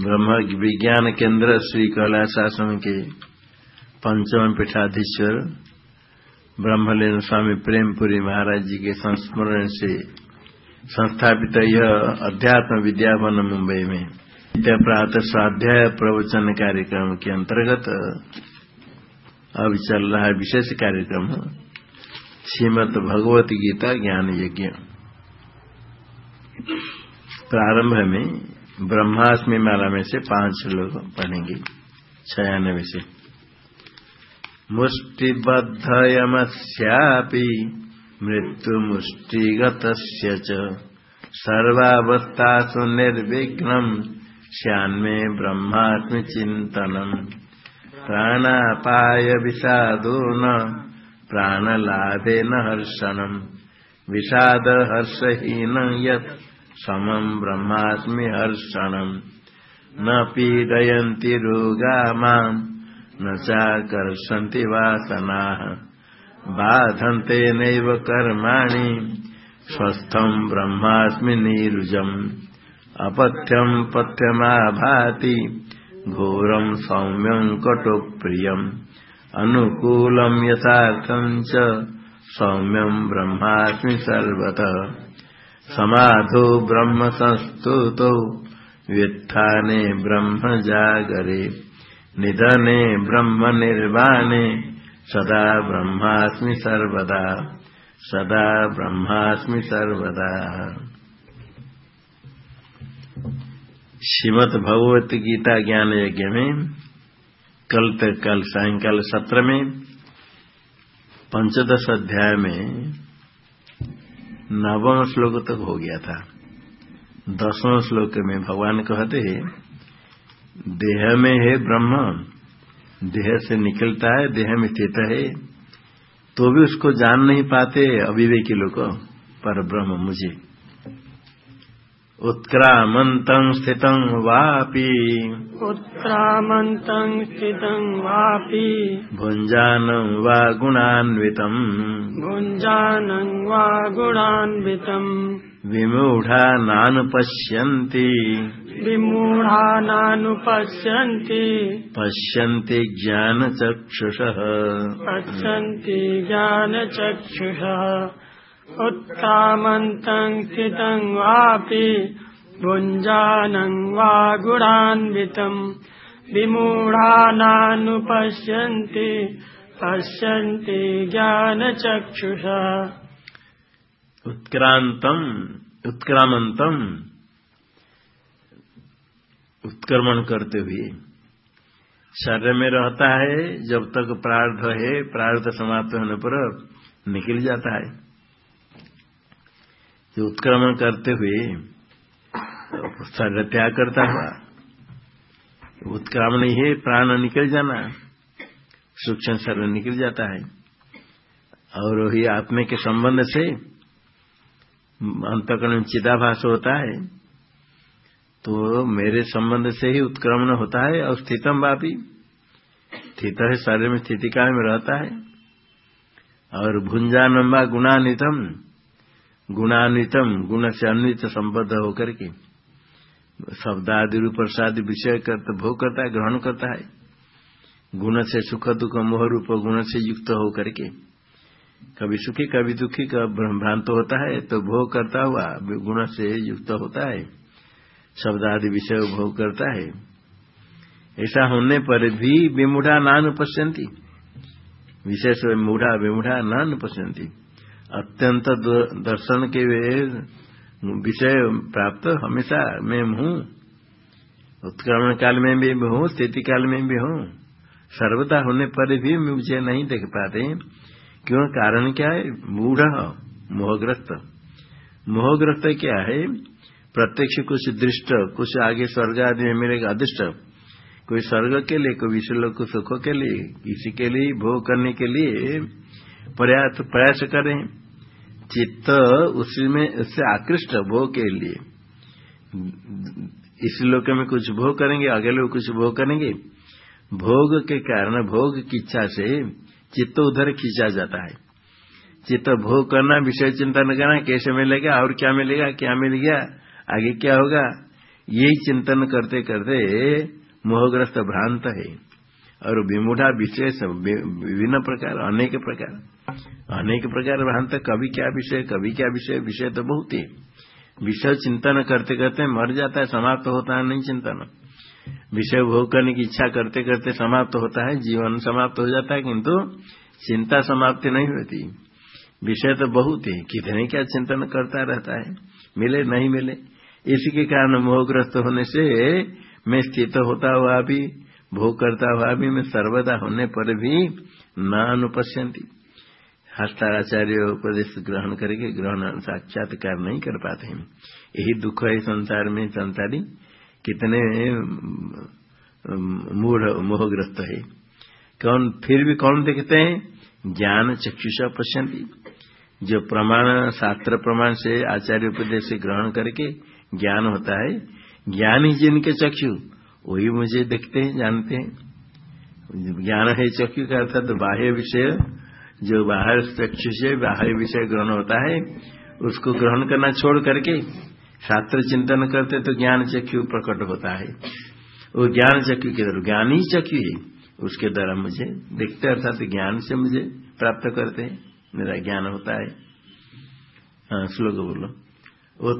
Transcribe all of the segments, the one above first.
ब्रह्म विज्ञान केंद्र श्री कैलाश आश्रम के पंचम पीठाधीश्वर ब्रह्मलीन स्वामी प्रेमपुरी महाराज जी के संस्मरण से संस्थापित यह अध्यात्म विद्यावन मुंबई में प्रातः स्वाध्याय प्रवचन कार्यक्रम के अंतर्गत अब चल रहा है विशेष कार्यक्रम, श्रीमद भगवत गीता ज्ञान यज्ञ। प्रारंभ में ब्रह्माष्टमी माला में से पाँच लोग पढ़ेंगे, छयानवे से। मुष्टिबद्धयमस्यापि मृत्युमुष्टिगतस्य च। सर्वावस्थासु निर्विघ्नम् स्यान्मे ब्रह्मात्मि चिन्तनम् प्राणापायविषादो न प्राणलाभेन हर्षणम् विषादहर्षहीन यत् समम् ब्रह्मास्मि हर्षणम् न पीडयन्ति रोगा माम् न चाकर्षन्ति वासनाः। बाधन्ते नैव कर्माणि स्वस्थम् ब्रह्मास्मि नीरुजम् अपथ्यम् पथ्यमाभाति घोरम् सौम्यम् कटुप्रियम्। अनुकूलम् यथार्थम् च सौम्यम् ब्रह्मास्मि सर्वतः। समाधो ब्रह्म संस्तुतौ व्युत्थाने ब्रह्म जागरे निधने ब्रह्म निर्वाणे सदा ब्रह्मास्मि सर्वदा, सदा ब्रह्मास्मि सर्वदा। श्रीमद भगवत गीता ज्ञान यज्ञ में, कल तक कल सायंकाल सत्र में, पंचदश अध्याय में नवम श्लोक तक हो गया था। दसवें श्लोक में भगवान कहते हैं, देह में है ब्रह्म, देह से निकलता है, देह में स्थित है। तो भी उसको जान नहीं पाते अविवेकी लोग, पर ब्रह्म मुझे। उत्क्रामन्तं स्थितं वापि। उत्क्रामन्तं स्थितं वापि। भुञ्जानं वा गुणान्वितम्। भुञ्जानं वा गुणान्वितम्। विमूढा नानुपश्यन्ति। विमूढा नानुपश्यन्ति। पश्यन्ति ज्ञानचक्षुषः। पश्यन्ति ज्ञानचक्षुषः उत्क्रामन्तं स्थितं वापि भुञ्जानं वा गुणान्वितम् विमूढा नानुपश्यन्ति पश्यन्ति ज्ञानचक्षुषः। उत्क्रांतम उत्क्रामंतम उत्क्रमण करते हुए। शरीर में रहता है, जब तक प्रार्थ है प्रार्थ समाप्त होने पर निकल जाता है। जो उत्क्रमण करते हुए शरीर त्याग करता हुआ, उत्क्रमण ही है, प्राण निकल जाना, सूक्ष्म शरीर निकल जाता है। और वही आत्मे के संबंध से अंतकरण चिदाभास होता है तो मेरे संबंध से ही उत्क्रमण होता है और स्थितम वापी स्थित है शरीर में स्थिति काल में रहता है। और भुंजानम्बा गुणान्वितम गुणान्वितम गुण से अन्वित संबद्ध होकर के। शब्द आदि रूप प्रसाद विषय करते, भोग करता है, ग्रहण करता है। गुण से सुख, दुख, मोह रूप, गुण से युक्त होकर के। कभी सुखी, कभी दुखी, का भ्रांत होता है तो भोग करता हुआ गुण से युक्त होता है। शब्द आदि विषय भोग करता है। ऐसा होने पर भी विमूढ़ा नान पश्यंती। विशेष मूढ़ा विमूढ़ा नान पश्यंती। अत्यंत दर्शन के विषय प्राप्त। हमेशा मैं हूँ। उत्क्रमण काल में भी हूँ, स्थिति काल में भी हूँ। सर्वदा होने पर भी मुझे नहीं देख पाते। क्यों? कारण क्या है? मूढ़, मोहग्रस्त। मोहग्रस्त क्या है? प्रत्यक्ष कुछ दृष्ट, कुछ आगे स्वर्ग आदि में मिलेगा अदृष्ट। कोई स्वर्ग के लिए, कोई विश्व लोग सुख के लिए, किसी के लिए, भोग करने के लिए प्रयास प्रयास करें। चित्त उसी में, उससे आकृष्ट भोग के लिए। इस लोक में कुछ भोग करेंगे अगले कुछ भोग करेंगे। भोग के कारण, भोग की इच्छा से चित्त उधर खींचा जाता है। चित्त भोग करना, विषय चिंतन करना, कैसे मिलेगा, और क्या मिलेगा, क्या मिल गया, आगे क्या होगा? यही चिंतन करते करते मोहग्रस्त भ्रांत है। और विमूढ़ा सब विभिन्न प्रकार, अनेक प्रकार। अनेक प्रकार भ्रांत कभी क्या विषय, कभी क्या विषय विषय तो बहुत ही। विषय चिंतन करते करते मर जाता है, समाप्त होता है, नहीं चिंतन। विषय भोग करने की इच्छा करते करते समाप्त होता है, जीवन समाप्त हो जाता है, किंतु चिंता समाप्ति नहीं होती। विषय तो बहुत है, कितने क्या चिंतन करता रहता है, मिले, नहीं मिले। इसी के कारण मोहग्रस्त होने से मैं स्थित होता हुआ भी, भोग करता हुआ भी मैं सर्वदा होने पर भी न अनुपश्यंती हस्ताचार्य उपदेश ग्रहण करके ग्रहण साक्षात्कार नहीं कर पाते हैं। यही दुख है संसार में, संसारी। कितने मूढ़, मोहग्रस्त है। कौन, फिर भी कौन देखते हैं? ज्ञान चक्षुषा पश्यंती जो प्रमाण, शास्त्र प्रमाण से आचार्य उपदेश से ग्रहण करके ज्ञान होता है, ज्ञान ही जिनके चक्षु, वही मुझे देखते हैं, जानते हैं। ज्ञान है चक्षु का अर्थात बाह्य विषय। जो बाहर चक्षु से बाह्य विषय ग्रहण होता है, उसको ग्रहण करना छोड़ करके शास्त्र चिंतन करते तो ज्ञान चक्षु प्रकट होता है। वो ज्ञान चक्षु के द्वारा ज्ञान ही चक्षु है। उसके द्वारा मुझे देखते अर्थात ज्ञान से मुझे प्राप्त करते हैं। मेरा ज्ञान होता है। हाँ श्लोक बोलो।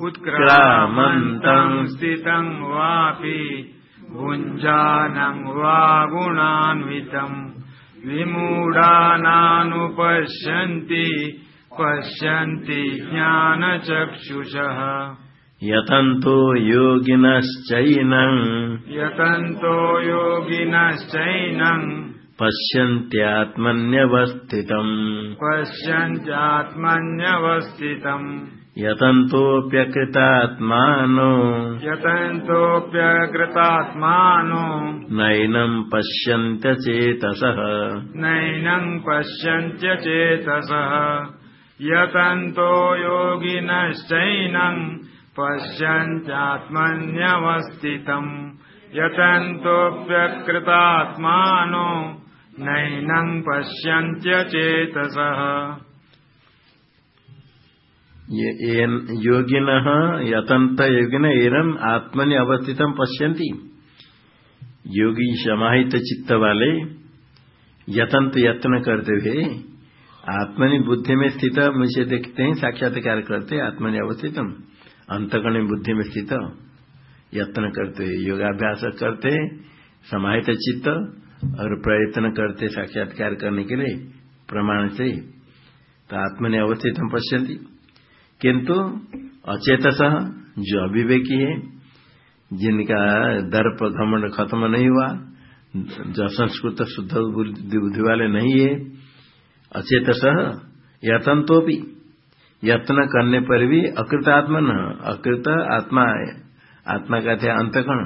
उत्क्रामन्तम् स्थितम् वापि वा गुणान्वितम्। विमूढानानुपश्यन्ति पश्यन्ति ज्ञानचक्षुषः। यतन्तो योगिनश्चैनम्। यतन्तो योगिनश्चैनम्। पश्यन्त्यात्मन्यवस्थितम्। पश्यन्त्यात्मन्यवस्थितम् यतन्तोऽप्यकृतात्मानो यतन्तोऽप्यकृतात्मानो नैनम् पश्यन्त्यचेतसः नैनम् पश्यन्त्यचेतसः यतन्तो योगिनश्चैनम् पश्यन्त्यात्मन्यवस्थितम् यतन्तोऽप्यकृतात्मानो नैनम् पश्यन्त्यचेतसः योगिन यतंत योगिन एरम आत्मनि अवस्थित पश्यन्ति। योगी समाहित चित्त वाले यतंत यत्न करते हुए आत्मनि बुद्धि में स्थित, मुझे देखते हैं, साक्षात्कार करते आत्मनि अवस्थित अंतगण बुद्धि में स्थित, यत्न करते हुए योगाभ्यास करते समाहित चित्त और प्रयत्न करते साक्षात्कार करने के लिए प्रमाण से। तो आत्मनि अवस्थित पश्यन्ति। किंतु अचेतस जो अविवेकी है, जिनका दर्प घमंड खत्म नहीं हुआ, जो संस्कृत शुद्ध बुद्धि वाले नहीं है, अचेतस यत्न तो भी यत्न करने पर भी अकृत आत्मा न अकृत आत्मा आत्मा का थे अंतकण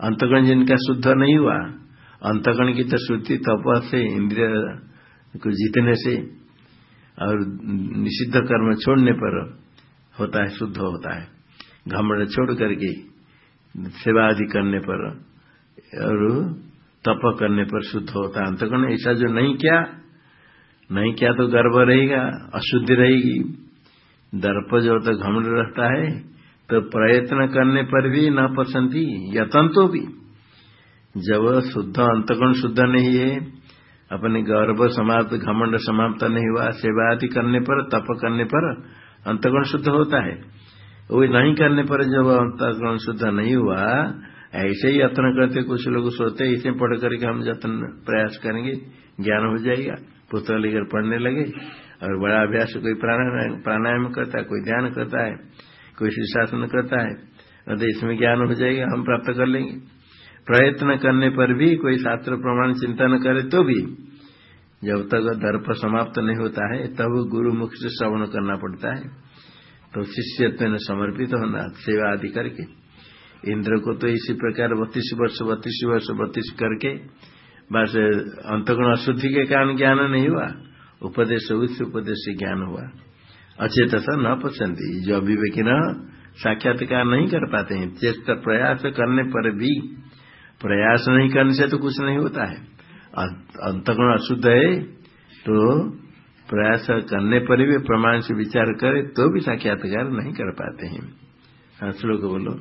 अंतगण जिनका शुद्ध नहीं हुआ, अंतगण की तो शुद्धि तप से, इंद्रिय को जीतने से और निषिद्ध कर्म छोड़ने पर होता है, शुद्ध होता है। घमड़ छोड़ करके सेवा आदि करने पर और तप करने पर शुद्ध होता है। अंतगुण ऐसा जो नहीं किया नहीं किया तो गर्व रहेगा, अशुद्धि रहेगी। दर्प जो तो घमड़ रहता है तो प्रयत्न करने पर भी न पसंदी यतन तो भी। जब शुद्ध अंतगुण शुद्ध नहीं है अपने गौरव समाप्त, घमंड समाप्त नहीं हुआ, सेवा आदि करने पर, तप करने पर अंतगुण शुद्ध होता है। वो नहीं करने पर जब अंतगुण शुद्ध नहीं हुआ, ऐसे ही यत्न करते, कुछ लोग सोते इसे पढ़ करके हम जत्न प्रयास करेंगे, ज्ञान हो जाएगा, पुस्तक लेकर पढ़ने लगे, और बड़ा अभ्यास, कोई प्राणायाम करता है, कोई ध्यान करता है, कोई शीर्षासन करता है तो इसमें ज्ञान हो जाएगा, हम प्राप्त कर लेंगे। प्रयत्न करने पर भी कोई शास्त्र प्रमाण चिंतन करे तो भी जब तक दर्प समाप्त नहीं होता है, तब गुरु मुख से श्रवण करना पड़ता है। तो शिष्यत्व ने समर्पित होना, सेवा आदि करके। इंद्र को तो इसी प्रकार बत्तीस वर्ष बत्तीस वर्ष, बत्तीस करके, बस अंतगुण अशुद्धि के कारण ज्ञान नहीं हुआ। उपदेश उस उपदेश से ज्ञान हुआ। अचेत न पसंद जो अभिवेकी न साक्षात्कार नहीं कर पाते हैं, चेष्ट प्रयास करने पर भी प्रयास नहीं करने से तो कुछ नहीं होता है। अंतगुण अशुद्ध है तो प्रयास करने पर भी प्रमाण से विचार करे तो भी साक्षात्कार नहीं कर पाते हैं। हाँ श्लोक बोलो।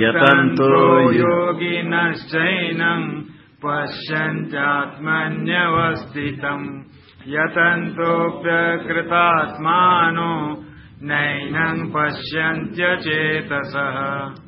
यतन्तो योगिनश्चैनम् पश्यन्त्यात्मन्यवस्थितम् यतन्तोऽप्यकृतात्मानो नैनम् पश्यन्त्यचेतसः।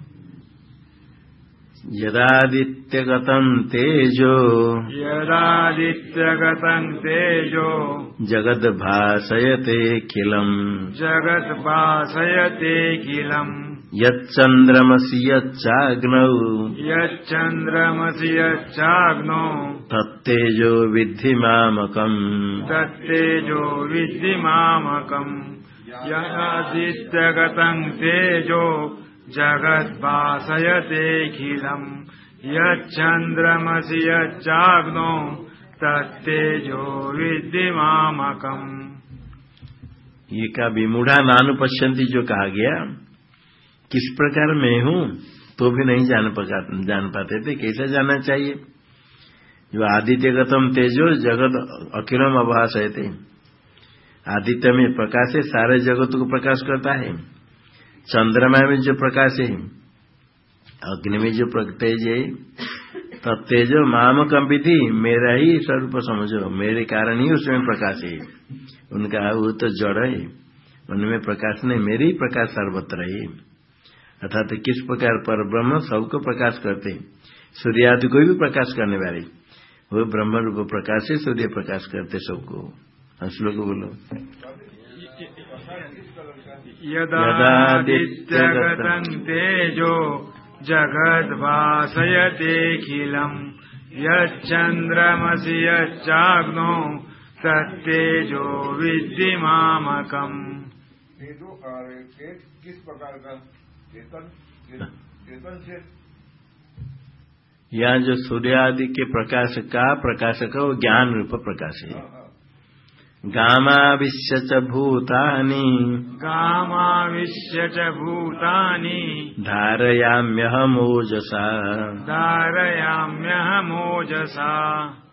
यदादित्यगतम् तेजो। यदादित्यगतम् तेजो। जगद्भासयतेऽखिलम् जगद्भासयतेऽखिलम् यच्चन्द्रमसि यच्चाग्नौ। यच्चन्द्रमसि यच्चाग्नो। तत्तेजो विद्धि मामकम्। तत्तेजो विद्धि मामकम्। यदादित्यगतम् तेजो जगद्भासयतेऽखिलम् यच्चन्द्रमसि यच्चाग्नो तत्तेजो विद्धि मामकम्। ये का विमूढ़ा नानुपश्यंती जो कहा गया, किस प्रकार मैं हूँ तो भी नहीं जान जान पाते थे, कैसे जानना चाहिए? जो आदित्यगतम तेजो, जगत अखिलम अभाष है थे आदित्य में प्रकाश है सारे जगत को प्रकाश करता है। चंद्रमा में जो प्रकाश है अग्नि में जो तेज है तब तेजो माम विधि मेरा ही स्वरूप समझो, मेरे कारण ही उसमें प्रकाश है। उनका वो तो जड़ है। उनमें प्रकाश नहीं, मेरे ही प्रकाश सर्वत्र है। अर्थात तो किस प्रकार पर ब्रह्म सबको प्रकाश करते सूर्य आदि कोई भी प्रकाश करने वाले। वो ब्रह्म रूप प्रकाश है, सूर्य प्रकाश करते सबको। श्लोक बोलो। यदादित्यगतम् तेजो जगद्भासयतेऽखिलम् यच्चन्द्रमसि यच्चाग्नो तत्तेजो विद्धि मामकम् किस प्रकार का? चेतन चेतन से। यहाँ जो सूर्य आदि के प्रकाश का प्रकाशक है वो ज्ञान रूप प्रकाश है गामाविश्य च भूतानि। गामाविश्य च भूतानि। धारयाम्यहमोजसा। धारयाम्यहमोजसा।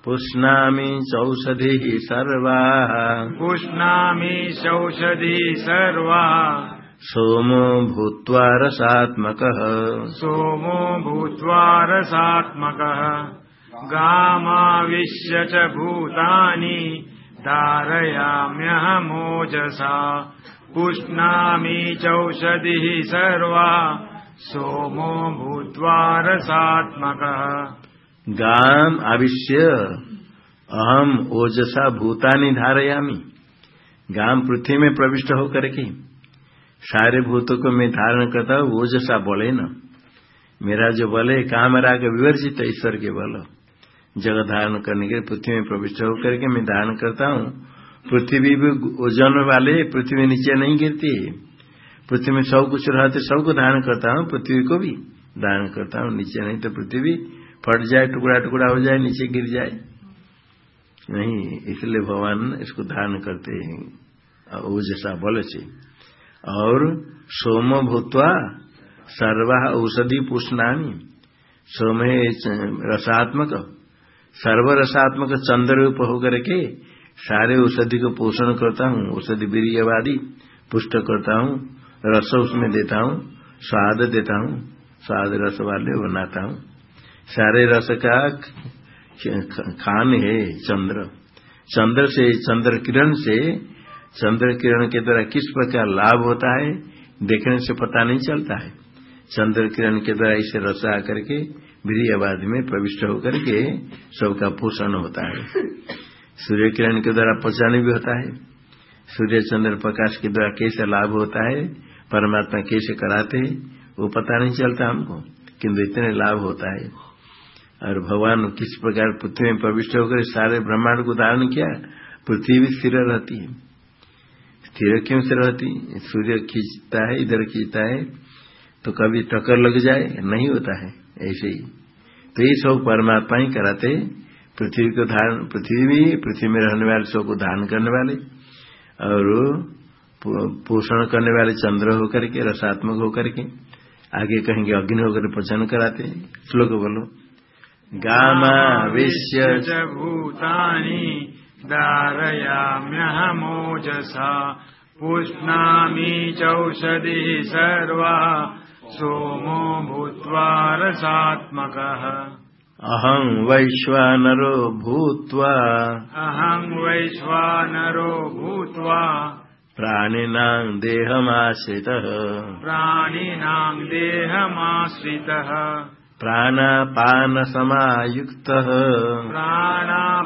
पुष्णामि चौषधिः सर्वाः। पुष्णामि चौषधी सर्वा। सोमो भूत्वा रसात्मकः। सोमो भूत्वा रसात्मकः। गामाविश्य च भूतानि धारयाम्यहमोजसा। पुष्णामि चौषधिः सर्वा। सोमो भूत्वा रसात्मकः। गाम आविश्य अहम ओजसा भूतानि धारयामी। गाम पृथ्वी में प्रविष्ट होकर के। सारे भूतों को मैं धारण करता हूँ ओजसा बोले न मेरा जो बल है, काम राग विवर्जित ईश्वर के बल। जगत धारण करने के लिए पृथ्वी में प्रविष्ट होकर के मैं धारण करता हूँ। पृथ्वी भी ओजन वाले पृथ्वी नीचे नहीं गिरती पृथ्वी में सब कुछ रहते, सबको धारण करता हूँ, पृथ्वी को भी धारण करता हूँ। नीचे नहीं तो पृथ्वी फट जाए, टुकड़ा टुकड़ा हो जाए, नीचे गिर जाए। नहीं, इसलिए भगवान इसको धारण करते हैं ओजसा बल से और सोम भूतवा सर्वा औषधि पुष्णानी सोम है रसात्मक। सर्व रसात्मक चंद्र रूप होकर के सारे औषधि को पोषण करता हूँ, औषधि वीरवादी पुष्ट करता हूँ, रस उसमें देता हूँ, स्वाद देता हूँ, स्वाद रस वाले बनाता हूँ। सारे रस का खान है चंद्र। चंद्र से, चंद्र किरण से, चंद्र किरण के द्वारा किस प्रकार लाभ होता है, देखने से पता नहीं चलता है। चंद्र किरण के द्वारा इसे रस आकर के वीरियाबाद में प्रविष्ट होकर के सबका पोषण होता है। सूर्य किरण के द्वारा पचाने भी होता है। सूर्य चंद्र प्रकाश के द्वारा कैसे लाभ होता है, परमात्मा कैसे कराते हैं, वो पता नहीं चलता हमको किंतु इतने लाभ होता है। और भगवान किस प्रकार पृथ्वी में प्रविष्ट होकर सारे ब्रह्मांड को धारण किया, पृथ्वी भी स्थिर रहती है। स्थिर क्यों से रहती सूर्य खींचता है, इधर खींचता है तो कभी टक्कर लग जाए, नहीं होता है। ऐसे ही। तो ये सब परमात्मा ही कराते, पृथ्वी को धारण, पृथ्वी भी, पृथ्वी में रहने वाले सबको धारण करने वाले और पोषण करने वाले चंद्र होकर के, रसात्मक होकर के, आगे कहेंगे अग्नि होकर पचन कराते। श्लोक बोलो। गामा विश्य च भूतानि धारयाम्यहमोजसा पुष्णामि चौषधिः सर्वा सोमो भूत्वा रसात्मकः। अहं वैश्वानरो भूत्वा। अहं वैश्वानरो भूत्वा। प्राणिनां देहमाश्रितः। प्राणिनां देहमाश्रितः। प्राणापानसमायुक्तः। प्राणापानसमायुक्तः।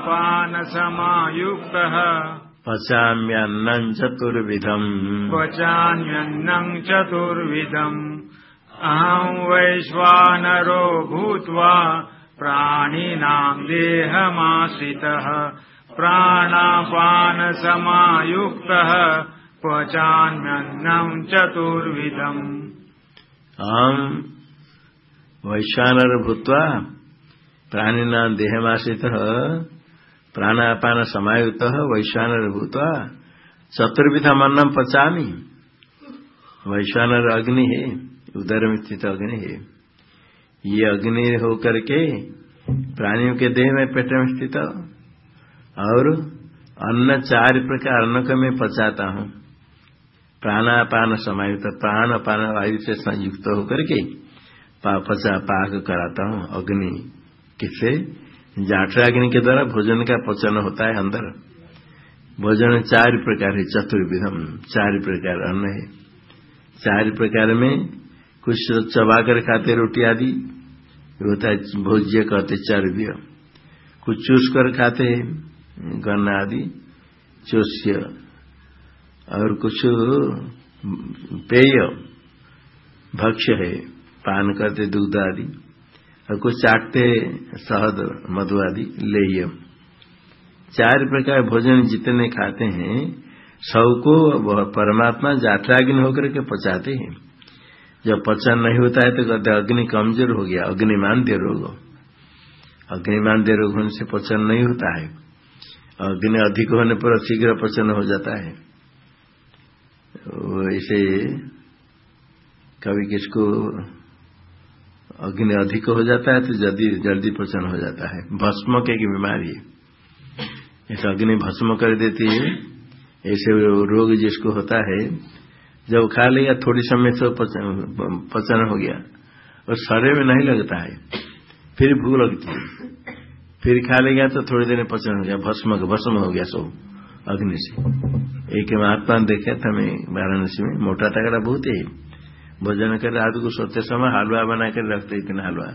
पचाम्यन्नं चतुर्विधम्। क्वचान्यन्नं चतुर्विधम् अहं वैश्वानरो भूत्वा प्राणिनां देहमाश्रितः, प्राणापानसमायुक्तः क्वचान्यन्नं चतुर्विधम्। अहं वैश्वानर भूत्वा प्राणिनां देहमाश्रितः प्राणापान समायुक्त वैश्वानर भूत्वा चतुर्विधम अन्नम पचामी। वैश्वानर अग्नि। है उदर में स्थित अग्नि है ये अग्नि होकर के प्राणियों के देह में पेट में स्थित और अन्न चार प्रकार अन्न को मैं पचाता हूँ। प्राणापान समायुक्त प्राण अपान वायु से संयुक्त होकर के पचा पाक कराता हूँ। अग्नि किससे? जाठराग्नि के द्वारा भोजन का पचन होता है अंदर। भोजन चार प्रकार है, चतुर्विधम। चार प्रकार अन्न है। चार प्रकार में कुछ चबा कर खाते रोटी आदि। होता है भोज्य कहते चर्व्य कुछ चूस कर खाते गन्ना आदि चोष्य और कुछ पेय, भक्ष्य है, पान करते दूध आदि। और कुछ चाटते शहद, मधु आदि, लेह्य। चार प्रकार भोजन जितने खाते हैं, सबको परमात्मा जाठराग्नि होकर के पचाते हैं। जब पचन नहीं होता है तो कहते अग्नि कमज़ोर हो गया, अग्निमांद्य रोग। अग्निमांद्य रोग होने से पचन नहीं होता है। अग्नि अधिक होने पर शीघ्र पचन हो जाता है। इसे कभी किसको अग्नि अधिक हो जाता है तो जल्दी जल्दी पचन हो जाता है। भस्म के की बीमारी ऐसे अग्नि भस्म कर देती है, ऐसे रोग जिसको होता है जब खा लिया थोड़ी समय से पचन, हो गया। और शरीर में नहीं लगता है। फिर भूख लगती है। फिर खा लेगा तो थोड़ी देर में पचन हो गया। भस्म भस्म हो गया सब अग्नि से। एक महात्मा देखे था मैं वाराणसी में। मोटा तगड़ा बहुत है। भोजन कर रात को सोते समय हलवा बना कर रखते इतना हलवा।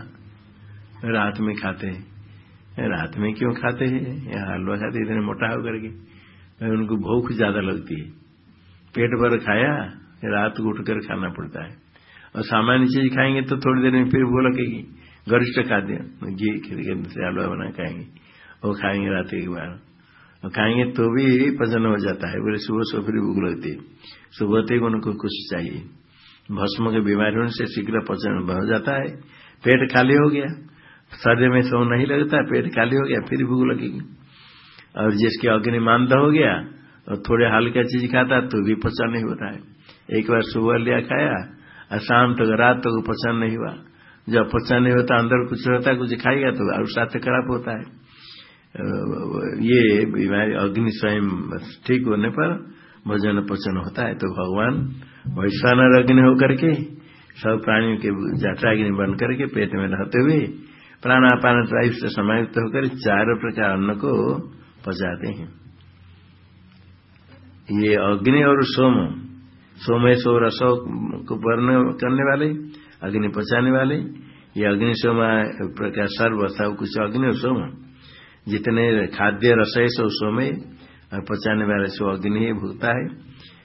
रात में खाते हैं। रात में क्यों खाते हैं? यहाँ हलवा खाते इतने मोटा होकर के। उनको भूख ज़्यादा लगती है। पेट भर खाया रात को उठकर खाना पड़ता है। और सामान्य चीज़ खाएँगे तो थोड़ी देर में फिर भूख लगेगी। गरिष्ठ खाद्य घी, खिर से हलवा बना खाएँगे। और खाएँगे रात एक बार। और खाएँगे तो भी पचन हो जाता है। बोले, सुबह सुबह फिर भूख लगती है। सुबह तक उनको कुछ चाहिए। भस्म के बीमारी होने से शीघ्र पचन हो जाता है। पेट खाली हो गया। शरीर में सो नहीं लगता, पेट खाली हो गया, फिर भूख लगेगी। और जिसके अग्नि मांदा हो गया, और थोड़े हल्का चीज़ खाता तो भी पचन नहीं होता है। एक बार सुबह लिया खाया, और शाम तक, रात तक तो पचन नहीं हुआ। जब पचन नहीं होता, अंदर कुछ रहता है, कुछ खाएगा तो और साथ खराब होता है। ये बीमारी अग्नि स्वयं ठीक होने पर भोजन पचन होता है। तो भगवान वैश्वानर अग्नि होकर के, सब प्राणियों के जठाग्नि बन करके पेट में रहते हुए प्राणापान वायु से समायुक्त होकर चारों प्रकार अन्न को पचाते हैं। ये अग्नि और सोम। सोमेश्वर रसो को वर्ण करने वाले, अग्नि पचाने वाले, ये अग्नि सोम प्रकार सर्व सब कुछ अग्नि सोम जितने खाद्य रस है, सो सोमे, और पचाने वाले सो अग्नि भूगता है।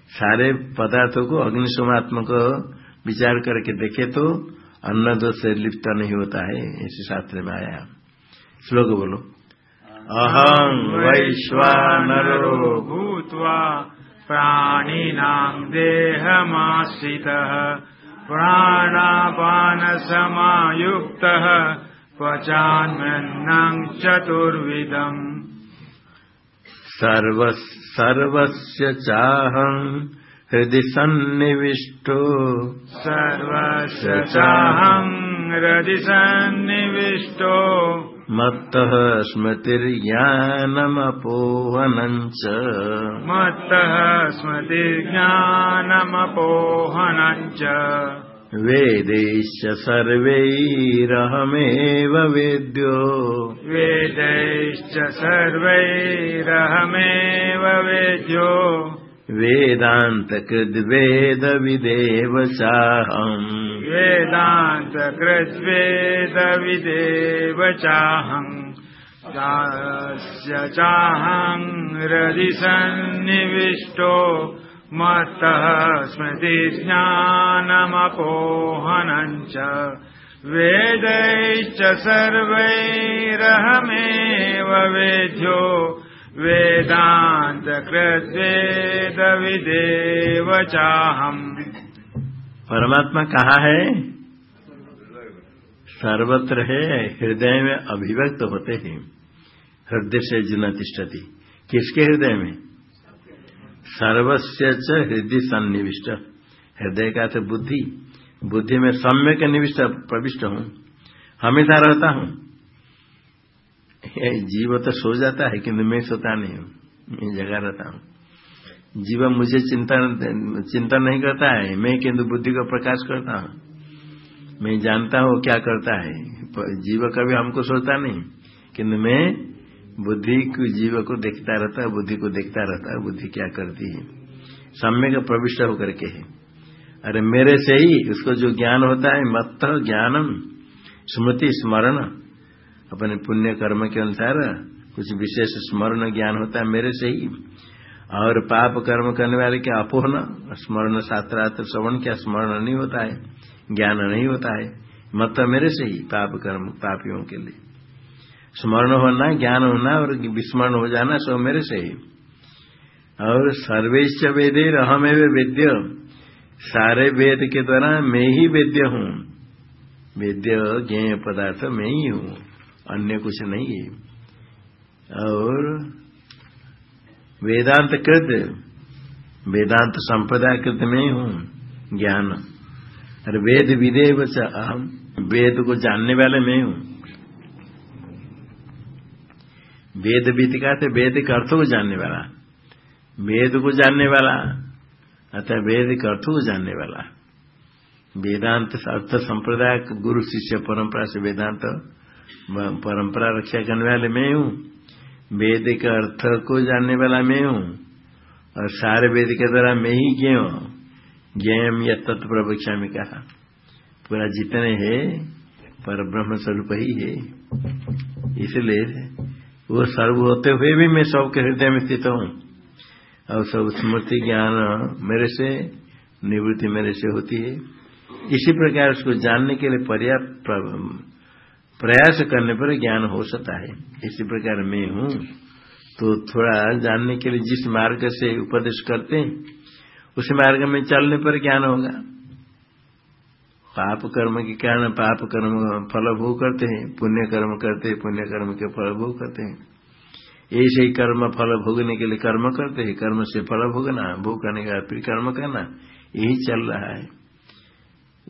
सारे पदार्थों को अग्नि सोमात्मक विचार करके देखे तो अन्न दोष से लिप्त नहीं होता है ऐसे शास्त्र में आया। श्लोक बोलो। अहं वैश्वानरो भूत्वा प्राणिनां देहमाश्रितः प्राणापानसमायुक्तः क्वचान्यन्नं चतुर्विधम्। सर्वस्य चाहं हृदि सन्निविष्टो। सर्वस्य चाहं हृदि सन्निविष्टो मत्तः स्मृतिर्ज्ञानमपोहनम् च मत्तः स्मृतिर्ज्ञानमपोहनम् च वेदैश्च सर्वैरहमेव वेद्यो वेदैश्च सर्वैरहमेव वेद्यो वेदान्तकृद्वेदविदेव चाहम् वेदान्तकृद्वेदविदेव चाहम् दास्य चाहं हृदि सन्निविष्टो मत्तः स्मृतिज्ञानमपोहनम् च। वेदैश्च सर्वैरहमेव वेद्यो। वेदान्तकृद्वेदविदेव चाहम् परमात्मा कहाँ है? सर्वत्र है। हृदय में अभिव्यक्त होते हैं। हृदय से जुन तिष्ठति। किसके हृदय में? सर्वस्व च हृदय सन्निविष्ट। हृदय का तो बुद्धि। बुद्धि में सम्यक निविष्ट प्रविष्ट हूँ। हमेशा रहता हूँ। जीव तो सो जाता है, किंतु मैं सोता नहीं हूँ। मैं जगा रहता हूँ। जीव मुझे चिंता चिंता नहीं करता है, मैं किंतु बुद्धि को प्रकाश करता हूँ। मैं जानता हूँ क्या करता है। जीव कभी हमको सोचता नहीं। किंतु मैं बुद्धि को, जीव को देखता रहता है, बुद्धि को देखता रहता है, बुद्धि क्या करती है। सम्यक प्रविष्ट होकर के है। अरे मेरे से ही उसको जो ज्ञान होता है मत ज्ञानम, स्मृति स्मरण। अपने पुण्य कर्म के अनुसार कुछ विशेष स्मरण ज्ञान होता है मेरे से ही। और पाप कर्म करने वाले के अपोहन स्मरण शास्त्रार्थ श्रवण क्या स्मरण नहीं होता है? ज्ञान नहीं होता है? मत मेरे से ही पाप कर्म, पापियों के लिए। स्मरण होना, ज्ञान होना और विस्मरण हो जाना सब मेरे से ही। और सर्वेश वेदे अहमेव वेद्य। सारे वेद के द्वारा मैं ही वेद्य हूँ। वेद्य ज्ञेय पदार्थ मैं ही हूँ। अन्य कुछ नहीं है। और वेदांत कृत, वेदांत संप्रदाय कृत में ही हूँ, ज्ञान। और वेद विदेव अहम, वेद को जानने वाले मैं हूँ वेद विधि का वेद के अर्थ को जानने वाला। वेद को जानने वाला, अतः वेद के अर्थ को जानने वाला। वेदांत अर्थ संप्रदाय, गुरु शिष्य परंपरा से वेदांत परंपरा रक्षा करने वाले मैं हूँ। वेद के अर्थ को जानने वाला मैं हूँ, और सारे वेद के द्वारा मैं ही ज्ञ ज्ञम या तत्व प्रवक्षा में कहा पूरा जितने है, पर ब्रह्म स्वरूप ही है। इसलिए वो सर्व होते हुए भी मैं सबके हृदय में स्थित हूँ। और सब स्मृति ज्ञान मेरे से, निवृत्ति मेरे से होती है। इसी प्रकार उसको जानने के लिए पर्याप्त प्रयास करने पर ज्ञान हो सकता है। इसी प्रकार मैं हूँ। तो थोड़ा जानने के लिए जिस मार्ग से उपदेश करते हैं, उस मार्ग में चलने पर ज्ञान होगा। पाप कर्म के कारण पाप कर्म फल भोग करते हैं, पुण्य कर्म करते हैं, पुण्य कर्म के फल भोग करते हैं। ऐसे ही कर्म फल भोगने के लिए कर्म करते हैं, कर्म से फल भोगना, भोग करने का फिर कर्म करना, यही चल रहा है।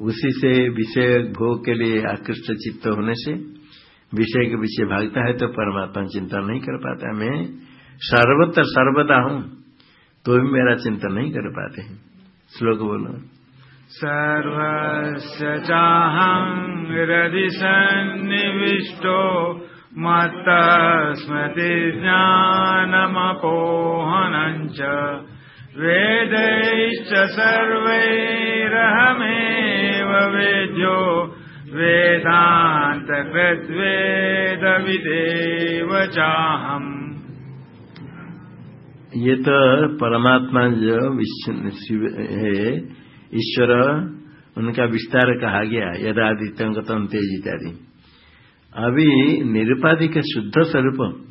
उसी से विषय भोग के लिए आकृष्ट चित्त होने से विषय के पीछे भागता है तो परमात्मा चिंता नहीं कर पाता मैं सर्वत्र सर्वदा हूँ तो भी मेरा चिंतन नहीं कर पाते हैं। श्लोक बोलो। सर्वस्य चाहं हृदि सन्निविष्टो मत्तस्मृतिज्ञानमपोहनम् च वेदैश्च सर्वैरहमेव वेद्यो वेदान्तकृद्वेदविदेव चाहम्। ये तो परमात्मा जो शिव है, ईश्वर, उनका विस्तार कहा गया, यदादित्यं गतम तेज इत्यादि अभी निरुपाधिक शुद्ध स्वरूप,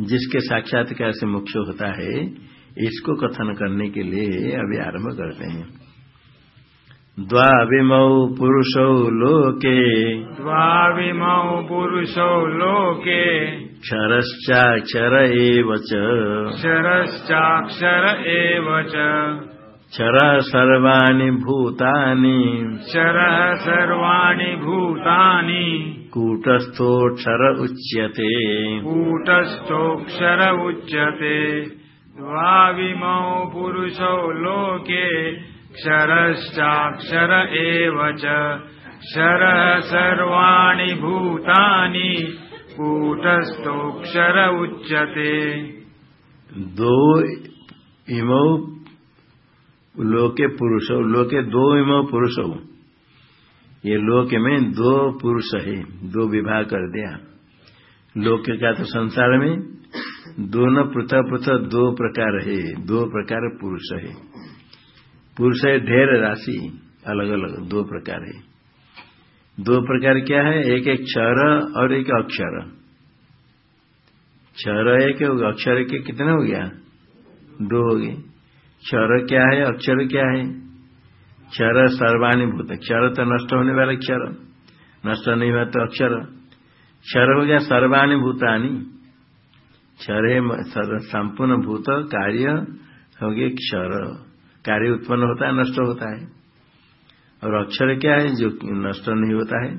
जिसके साक्षात्कार से मुख्य होता है, इसको कथन करने के लिए अभी आरंभ करते हैं। द्वाविमौ पुरुषौ लोके। द्वाविमौ पुरुषौ लोके। क्षरश्चाक्षर एव च। क्षरश्चाक्षर एव च। क्षर सर्वाणि भूतानि। क्षरः सर्वाणि भूतानि। कूटस्थोऽक्षर उच्यते। कूटस्थोऽक्षर उच्यते। द्वाविमौ पुरुषौ लोके। क्षरश्चाक्षर एव च। क्षरः सर्वाणि भूतानि, कूटस्थोऽक्षर उच्यते। दो इमो लोके पुरुष, लोके दो इमो पुरुष ये लोक में दो पुरुष है, दो विवाह कर दिया। लोक का तो संसार में दोनों पृथक पृथक दो प्रकार है, दो प्रकार पुरुष है। पुरुष है, ढेर राशि अलग अलग दो प्रकार है। दो प्रकार क्या है? एक एक क्षर और एक अक्षर। क्षर एक अक्षर के कितने हो गया? दो हो गए। क्षर क्या है? अक्षर क्या है? क्षर सर्वाणी भूत क्षर तो नष्ट होने वाले क्षर। नष्ट नहीं हुआ तो अक्षर। क्षर हो गया सर्वाणी भूतानी क्षर है संपूर्ण भूत कार्य हो गए क्षर। कार्य उत्पन्न होता है, नष्ट होता है। और अक्षर क्या है, जो नष्ट नहीं होता है?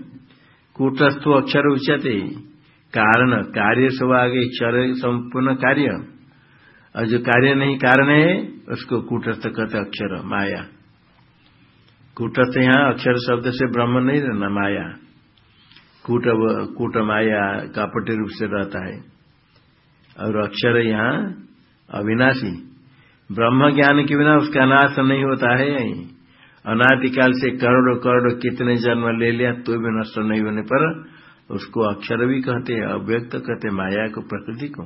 कूटस्थ अक्षर उच्चते कारण, कार्य सब आगे, क्षर संपूर्ण कार्य। और जो कार्य नहीं, कारण है, उसको कूटस्थ कहते अक्षर, माया। कूटस्थ यहाँ अक्षर शब्द से ब्रह्म नहीं रहना माया। कूट कूट माया कापटी रूप से रहता है। और अक्षर यहाँ अविनाशी। ब्रह्म ज्ञान के बिना उसका नाश नहीं होता है। अनादिकाल से करोड़ों करोड़ों कितने जन्म ले लिया तो भी नष्ट नहीं होने पर उसको अक्षर भी कहते अव्यक्त कहते माया को, प्रकृति को।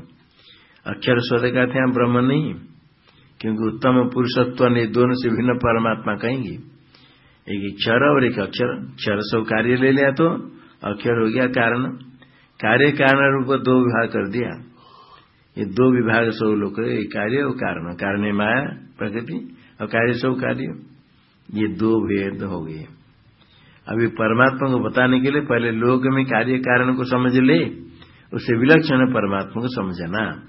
अक्षर स्वद कहते हैं ब्रह्म नहीं। क्योंकि उत्तम पुरुषत्व ने दोनों से भिन्न परमात्मा कहेंगे। एक क्षर और एक अक्षर। क्षर सब कार्य ले लिया तो अक्षर हो गया कारण। कार्य कारण रूप दो विभाग कर दिया। ये दो विभाग सब लोग कार्य और कारण। कारण माया, प्रकृति और कार्य सब कार्य। ये दो भेद हो गए। अभी परमात्मा को बताने के लिए पहले लोग में कार्य कारण को समझ ले, उसे विलक्षण परमात्मा को समझना।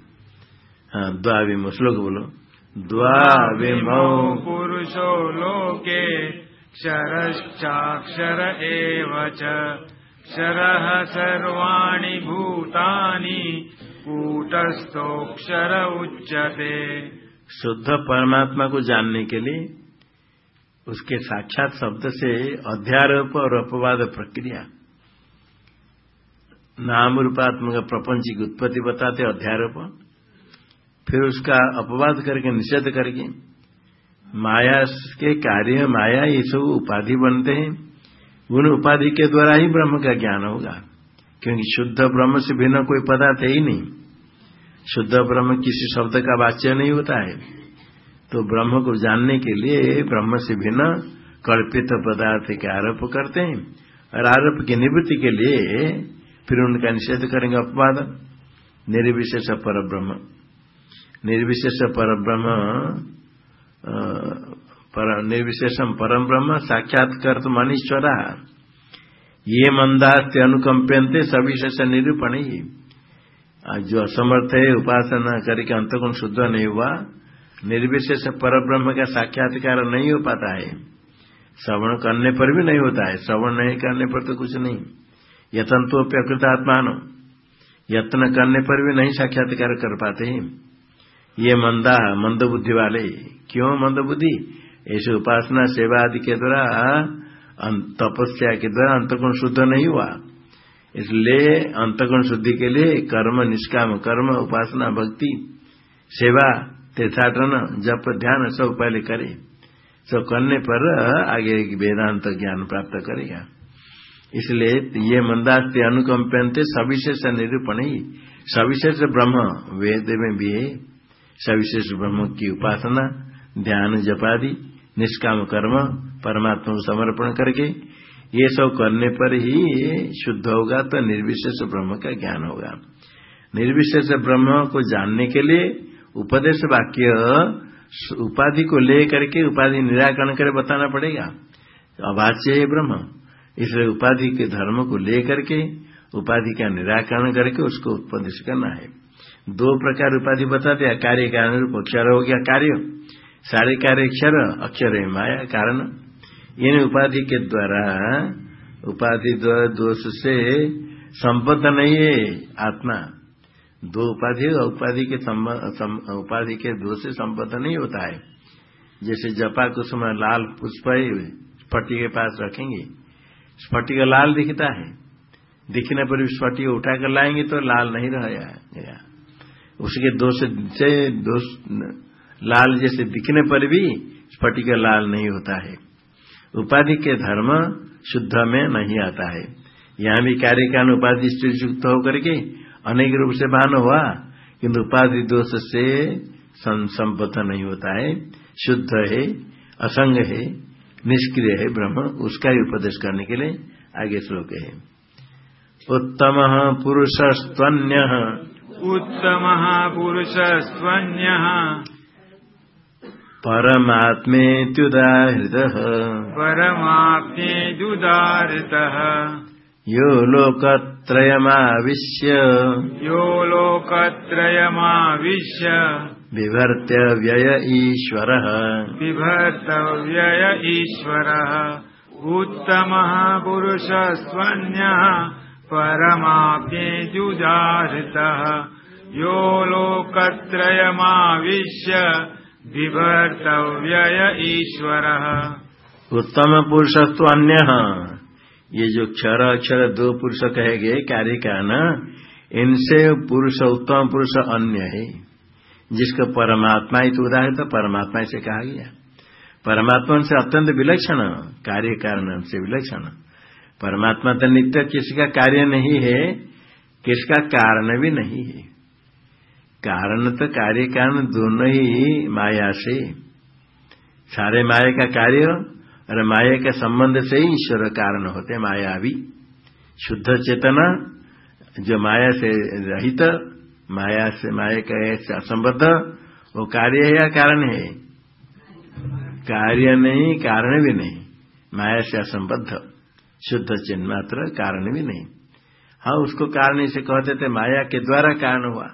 हाँ द्वाविम, श्लोक बोलो। द्वाविमौ पुरुषो लोके क्षरश्चाक्षर एव सर्वाणी सर्वाणि भूतानि कूटस्थोक्षर उच्यते। शुद्ध परमात्मा को जानने के लिए उसके साक्षात शब्द से अध्यारोप और अपवाद प्रक्रिया। नाम रूपात्मक प्रपंच की उत्पत्ति बताते अध्यारोप। फिर उसका अपवाद करके निषेध करके माया के कार्य, माया ये सब उपाधि बनते हैं। उन उपाधि के द्वारा ही ब्रह्म का ज्ञान होगा। क्योंकि शुद्ध ब्रह्म से भिन्न कोई पदार्थ है ही नहीं। शुद्ध ब्रह्म किसी शब्द का वाच्य नहीं होता है। तो ब्रह्म को जानने के लिए ब्रह्म से भिन्न कल्पित पदार्थ के आरोप करते हैं। और आरोप की निवृत्ति के लिए फिर उनका निषेध करेंगे अपवाद। निर्विशेष पर ब्रह्म निर्विशेष पर ब्रह्म निर्विशेषम परम ब्रह्म साक्षात्कार मनीश्वरा ये मंदास्ते अनुकंप्यंते सविशेष निरूपण ही। जो असमर्थ है, उपासना करके अंतगुण शुद्ध नहीं हुआ, निर्विशेष पर ब्रह्म का साक्षात्कार नहीं हो पाता है। श्रवण करने पर भी नहीं होता है। श्रवण नहीं करने पर तो कुछ नहीं। यत्न तो प्रकृत प्रकृतात्मान यत्न करने पर भी नहीं साक्षात्कार कर पाते हैं। ये मंदा मंद बुद्धि वाले। क्यों मंद बुद्धि ऐसे उपासना, सेवा आदि के द्वारा तपस्या के द्वारा अंतगुण शुद्ध नहीं हुआ। इसलिए अंतगुण शुद्धि के लिए कर्म, निष्काम कर्म, उपासना, भक्ति, सेवा, तीर्थाटन, जप, ध्यान सब पहले करे। सब करने पर आगे वेदांत ज्ञान प्राप्त करेगा। इसलिए ये मंदास्ते अनुकंपनते सविशेष निरूपण। ही सविशेष ब्रह्म वेद में भी है। सविशेष ब्रह्म की उपासना, ध्यान, जपादि, निष्काम कर्म परमात्मा को समर्पण करके ये सब करने पर ही शुद्ध होगा तो निर्विशेष ब्रह्म का ज्ञान होगा। निर्विशेष ब्रह्म को जानने के लिए उपदेश वाक्य, उपाधि को ले करके उपाधि निराकरण कर बताना पड़ेगा। अभाष्य है ब्रह्म। इसलिए उपाधि के धर्म को ले करके, उपाधि का निराकरण करके उसको उपदेश करना है। दो प्रकार उपाधि बताते हैं। कार्य कारण रूप अक्षर हो गया कार्य। सारे कार्य अक्षर अक्षर है माया, कारण। इन उपाधि के द्वारा, उपाधि द्वारा दोष से संबद्ध नहीं है आत्मा। दो उपाधि उपाधि के उपाधि के दोष से संबद्ध नहीं होता है। जैसे जपा कुसुम लाल पुष्प स्फटी के पास रखेंगे, स्फटिक लाल दिखता है। दिखने पर भी स्फटिक उठाकर लाएँगे तो लाल नहीं रह गया उसके दोष से, दोष, लाल जैसे दिखने पर भी स्फटिक लाल नहीं होता है। उपाधि के धर्म शुद्ध में नहीं आता है। यहाँ भी कार्य का उपाधि युक्त होकर के अनेक रूप से भान हुआ, किंतु उपाधि दोष से संबद्ध नहीं होता है। शुद्ध है, असंग है, निष्क्रिय है ब्रह्म, उसका ही उपदेश करने के लिए आगे श्लोक है। उत्तम पुरुष स्तन्य उत्तम पुरुष परमात्मेत्युदायमावि यो लोकत्रयमाविश्य। यो बिभर्त्य व्यय ईश्वरः। बिभर्तव्यय ईश्वरः। उत्तमः पुरुषस्वन्यः। परमाप्येदा यो लोकत्रयमाविश्य। विवर्तव्यय ईश्वर। उत्तम पुरुष तो अन्य ये जो क्षर, अक्षर, दो पुरुष कहे गए कार्य का न? इनसे पुरुष, उत्तम पुरुष अन्य है। जिसको परमात्मा ही तो उदाहरण तो परमात्मा से कहा गया। परमात्मा से अत्यंत विलक्षण, कार्य कारण से विलक्षण। परमात्मा तो नित्य किसी का कार्य नहीं है, किसका कारण भी नहीं है। कारण तो कार्य कारण दोनों ही माया से। सारे माया का कार्य और माया के संबंध से ही ईश्वर कारण होते माया भी। शुद्ध चेतना जो माया से रहित, माया से, माया का असंबद्ध, वो कार्य है या कारण है? कार्य नहीं, कारण भी नहीं। माया से असंबद्ध, शुद्ध चिन्ह मात्र, कारण भी नहीं। हाँ उसको कारण से कहते थे, माया के द्वारा कारण हुआ।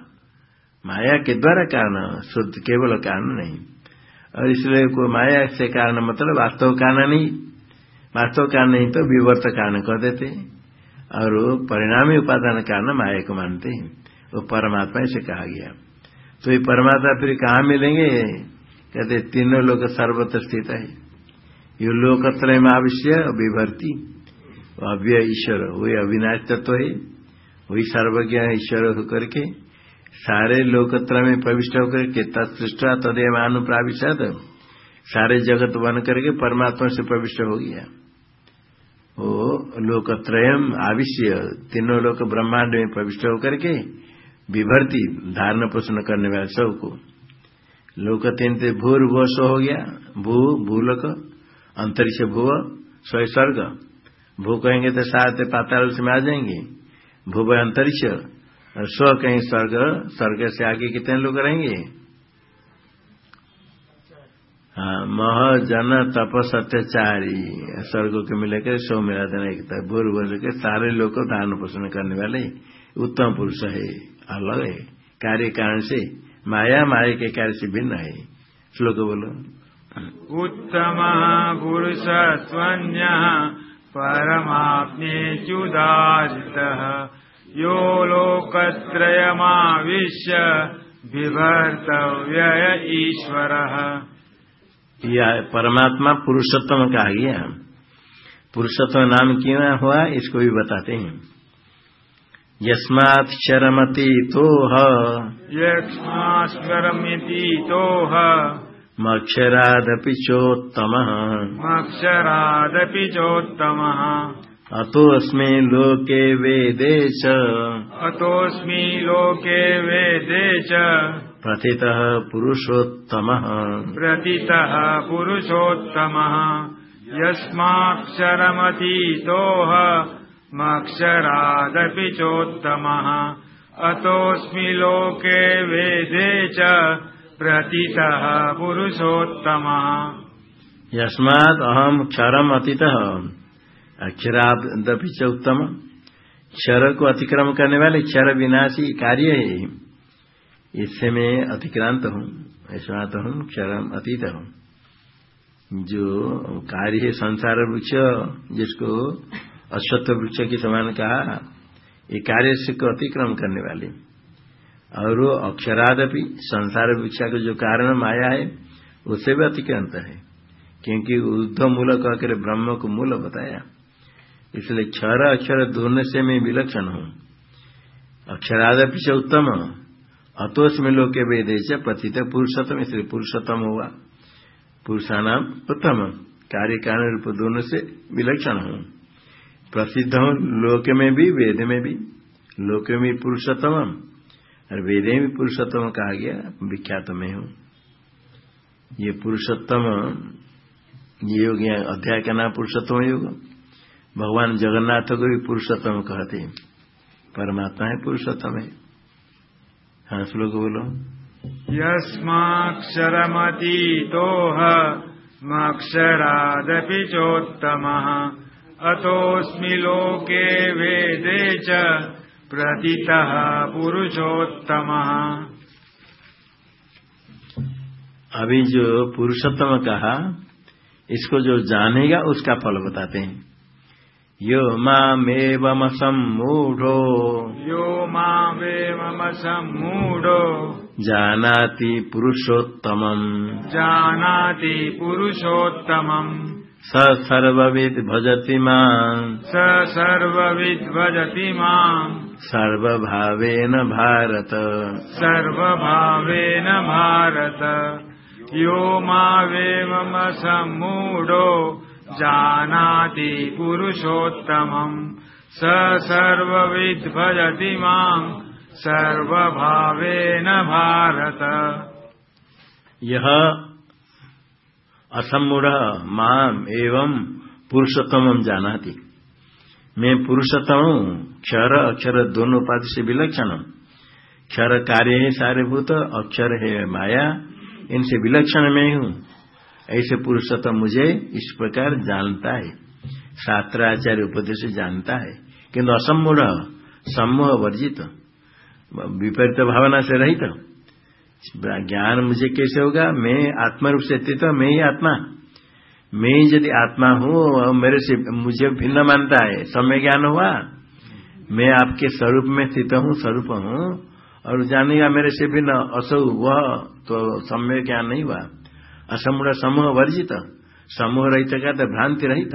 माया के द्वारा कारण, शुद्ध केवल कारण नहीं। और इसलिए कोई माया से कारण मतलब वास्तव कारण नहीं। वास्तव कारण नहीं तो विवर्त कारण कह देते और वो परिणामी उपादान कारण माया को मानते हैं। वो परमात्मा से कहा गया। तो ये परमात्मा फिर कहाँ मिलेंगे? कहते तीनों लोग सर्वत्र स्थित है। ये लोकत्रय में आवश्य विभर्ती। अव्यय ईश्वर वही अविनाश तत्व है। वही सर्वज्ञ ईश्वर होकर के सारे लोकत्र में प्रविष्ट होकर के तत्सृष्टा तदेव अनुप्राविशद। सारे जगत बन करके परमात्मा से प्रविष्ट हो गया। वो लोकत्रयम आविश्य तीनों लोक ब्रह्मांड में प्रविष्ट होकर के विभर्ती, धारण पोषण करने वाले सबको। लोक तीन भूर भूस हो गया, भू, भूलोक, अंतरिक्ष भूव स्वय स्वर्ग। भू कहेंगे तो सात पाताल से में आ जाएँगे। भूव अंतरिक्ष स्व कहीं स्वर्ग स्वर्ग से आगे कितने लोग रहेंगे? हाँ मह, जन, तप, सत्याचारी। स्वर्ग के मिलकर सौ मिला देना एक भूर बोल के सारे लोग को धारण पोषण करने वाले उत्तम पुरुष है, अलग है। कार्य कारण से माया माया के कार्य से भिन्न है। श्लोक बोलो। उत्तम पुरुष स्वन्य परमात्मे चुदारित यो लोकत्रयमाविश्य विभर्तव्यय ईश्वर। यह परमात्मा पुरुषोत्तम कहा गया पुरुषोत्तम नाम क्यों हुआ इसको भी बताते हैं। यस्मात् शरमती तो यस्मास्वरमिति तो मक्षरादपि चोत्तम। मक्षरादपि चोत्तमः। अतोऽस्मि लोके वेदे च। अतोऽस्मि लोके वेदे च। प्रथितः पुरुषोत्तमः। प्रतितः पुरुषोत्तमः। यस्माक्षरमतीतोह मक्षरादपि चोत्तमः। अतोऽस्मि लोके वेदे च। प्रतितः पुरुषोत्तमः। यस्मात् अहम् अक्षरादपि च उत्तम। क्षर को अतिक्रम करने वाले क्षर विनाशी कार्य है। इससे मैं अतिक्रांत हूँ तो हूँ क्षरम अतीत हूँ। जो कार्य है संसार वृक्ष, जिसको अश्वत्व वृक्ष के समान कहा, ये कार्य को अतिक्रम करने वाले। और वो अक्षरादपि संसार वृक्ष का जो कारण माया है उससे भी अतिक्रांत है। क्योंकि उद्धव मूल कहकर ब्रह्म को मूल बताया। इसलिए क्षर अक्षर दोनों से मैं विलक्षण हूँ। अक्षरादपि से उत्तम में लोग के वेद से पतित पुरुषोत्तम, इसलिए पुरुषोत्तम हुआ। पुरुषानाम उत्तम, कार्य कारण रूप दोनों से विलक्षण हूँ। प्रसिद्ध हूँ लोक में भी, वेद में भी। लोक में पुरुषोत्तम। और वेद में भी पुरुषोत्तम कहा गया, विख्यात में हूँ। ये पुरुषोत्तम, ये योग अध्याय का नाम पुरुषोत्तम योग। भगवान जगन्नाथ को भी पुरुषोत्तम कहते हैं। परमात्मा है पुरुषोत्तम है। हाँ श्लोक बोलो। यस्माक्षरमतीतोह मक्षरादपि चोत्तमः। अतोऽस्मि लोके वेदे च प्रतितः पुरुषोत्तमः। अभी जो पुरुषोत्तम कहा इसको जो जानेगा उसका फल बताते हैं। यो मामेवम सम्मूढ़ो यो मामेवम सम्मूढो जानाति पुरुषोत्तमम्। जानाति पुरुषोत्तमम्। स सर्वविद् भजति माम्। स सर्वविद् भजति माम्। सर्वभावेन भारत। सर्वभावेन भारत। यो मावेमम सम्मूढो जानाति पुरुषोत्तमम्। स सर्वविद् भजति माम्। सर्वभावेन भारत। यह असमूढ़ माम एवं पुरुषोत्तम जानाति। मैं पुरुषोत्तम हूँ क्षर, अक्षर, दोनों उपाधि से विलक्षण क्षर कार्य है सारे भूत अक्षर है माया। इनसे विलक्षण में हूँ ऐसे पुरुषोत्तम मुझे इस प्रकार जानता है। शास्त्राचार्य उपदेश जानता है। किंतु असमूढ़ समूह वर्जित, विपरीत भावना से रहित, ज्ञान मुझे कैसे होगा? मैं आत्मा रूप से स्थित, मैं ही आत्मा। मैं ही यदि आत्मा हूँ और मेरे से मुझे भिन्न मानता है। समय ज्ञान हुआ। मैं आपके स्वरूप में स्थित हूँ, स्वरूप हूँ, और जानेगा मेरे से भिन्न, असौ वह तो समय ज्ञान नहीं हुआ। असमूढ़ समूह वर्जित। समूह रहित का तो भ्रांति रहित।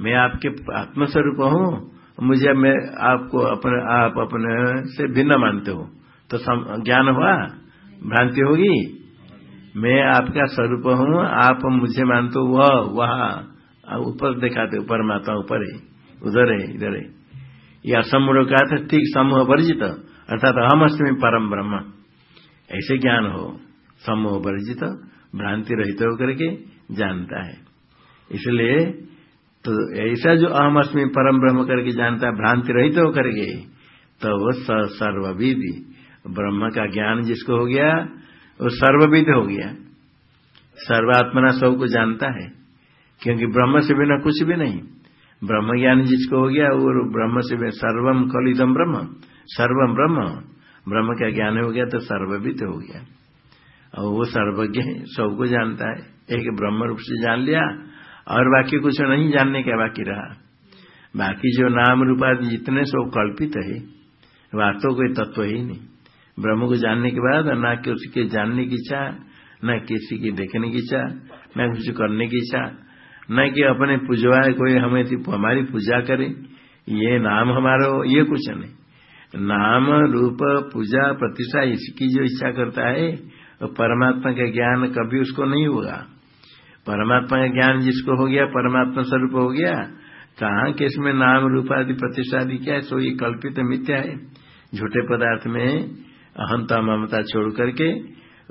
मैं आपके आत्मस्वरूप हूँ, मुझे, मैं आपको अपने, आप अपने से भिन्न मानते हो। तो ज्ञान हुआ? भ्रांति होगी? मैं आपका स्वरूप हूँ, आप मुझे मानते हो, वह वह, ऊपर दिखाते हो, परमात्मा ऊपर है, उधर है, इधर है। ये असमूढ़ का था, ठीक समूह वर्जित, अर्थात अहम अस्मी परम ब्रह्म। ऐसे ज्ञान हो, समूह वर्जित भ्रांति रहित होकर के जानता है। इसलिए तो ऐसा जो अहम अस्मी परम ब्रह्म करके जानता है, भ्रांति रहित होकर के तो वो सर्वविधि। ब्रह्म का ज्ञान जिसको हो गया, वो सर्वविद हो गया। सर्वात्मना सब सबको जानता है, क्योंकि ब्रह्म से बिना कुछ भी नहीं। ब्रह्म ज्ञान जिसको हो गया, वो ब्रह्म से सर्वम कलिदम ब्रह्म सर्वम ब्रह्म। ब्रह्म का ज्ञान हो गया तो सर्वविद हो गया। और वो सर्वज्ञ है, सबको जानता है। एक ब्रह्म रूप से जान लिया और बाकी कुछ नहीं जानने का बाकी रहा। बाकी जो नाम रूपादि जितने सब कल्पित है वास्तव कोई तत्व ही नहीं। ब्रह्म को जानने के बाद न के जानने की इच्छा, न किसी की देखने की इच्छा, न कुछ करने की इच्छा, न कि अपने पूजवाए कोई हमें हमारी पूजा करे। ये नाम हमारा ये कुछ नहीं। नाम, रूप, पूजा, प्रतिष्ठा, इसकी जो इच्छा करता है तो परमात्मा का ज्ञान कभी उसको नहीं होगा। परमात्मा का ज्ञान जिसको हो गया, परमात्मा स्वरूप हो गया कहाँ के इसमें नाम रूप आदि प्रतिष्ठा आदि क्या है? सो ये कल्पित मिथ्या है। झूठे पदार्थ में अहंता ममता छोड़ करके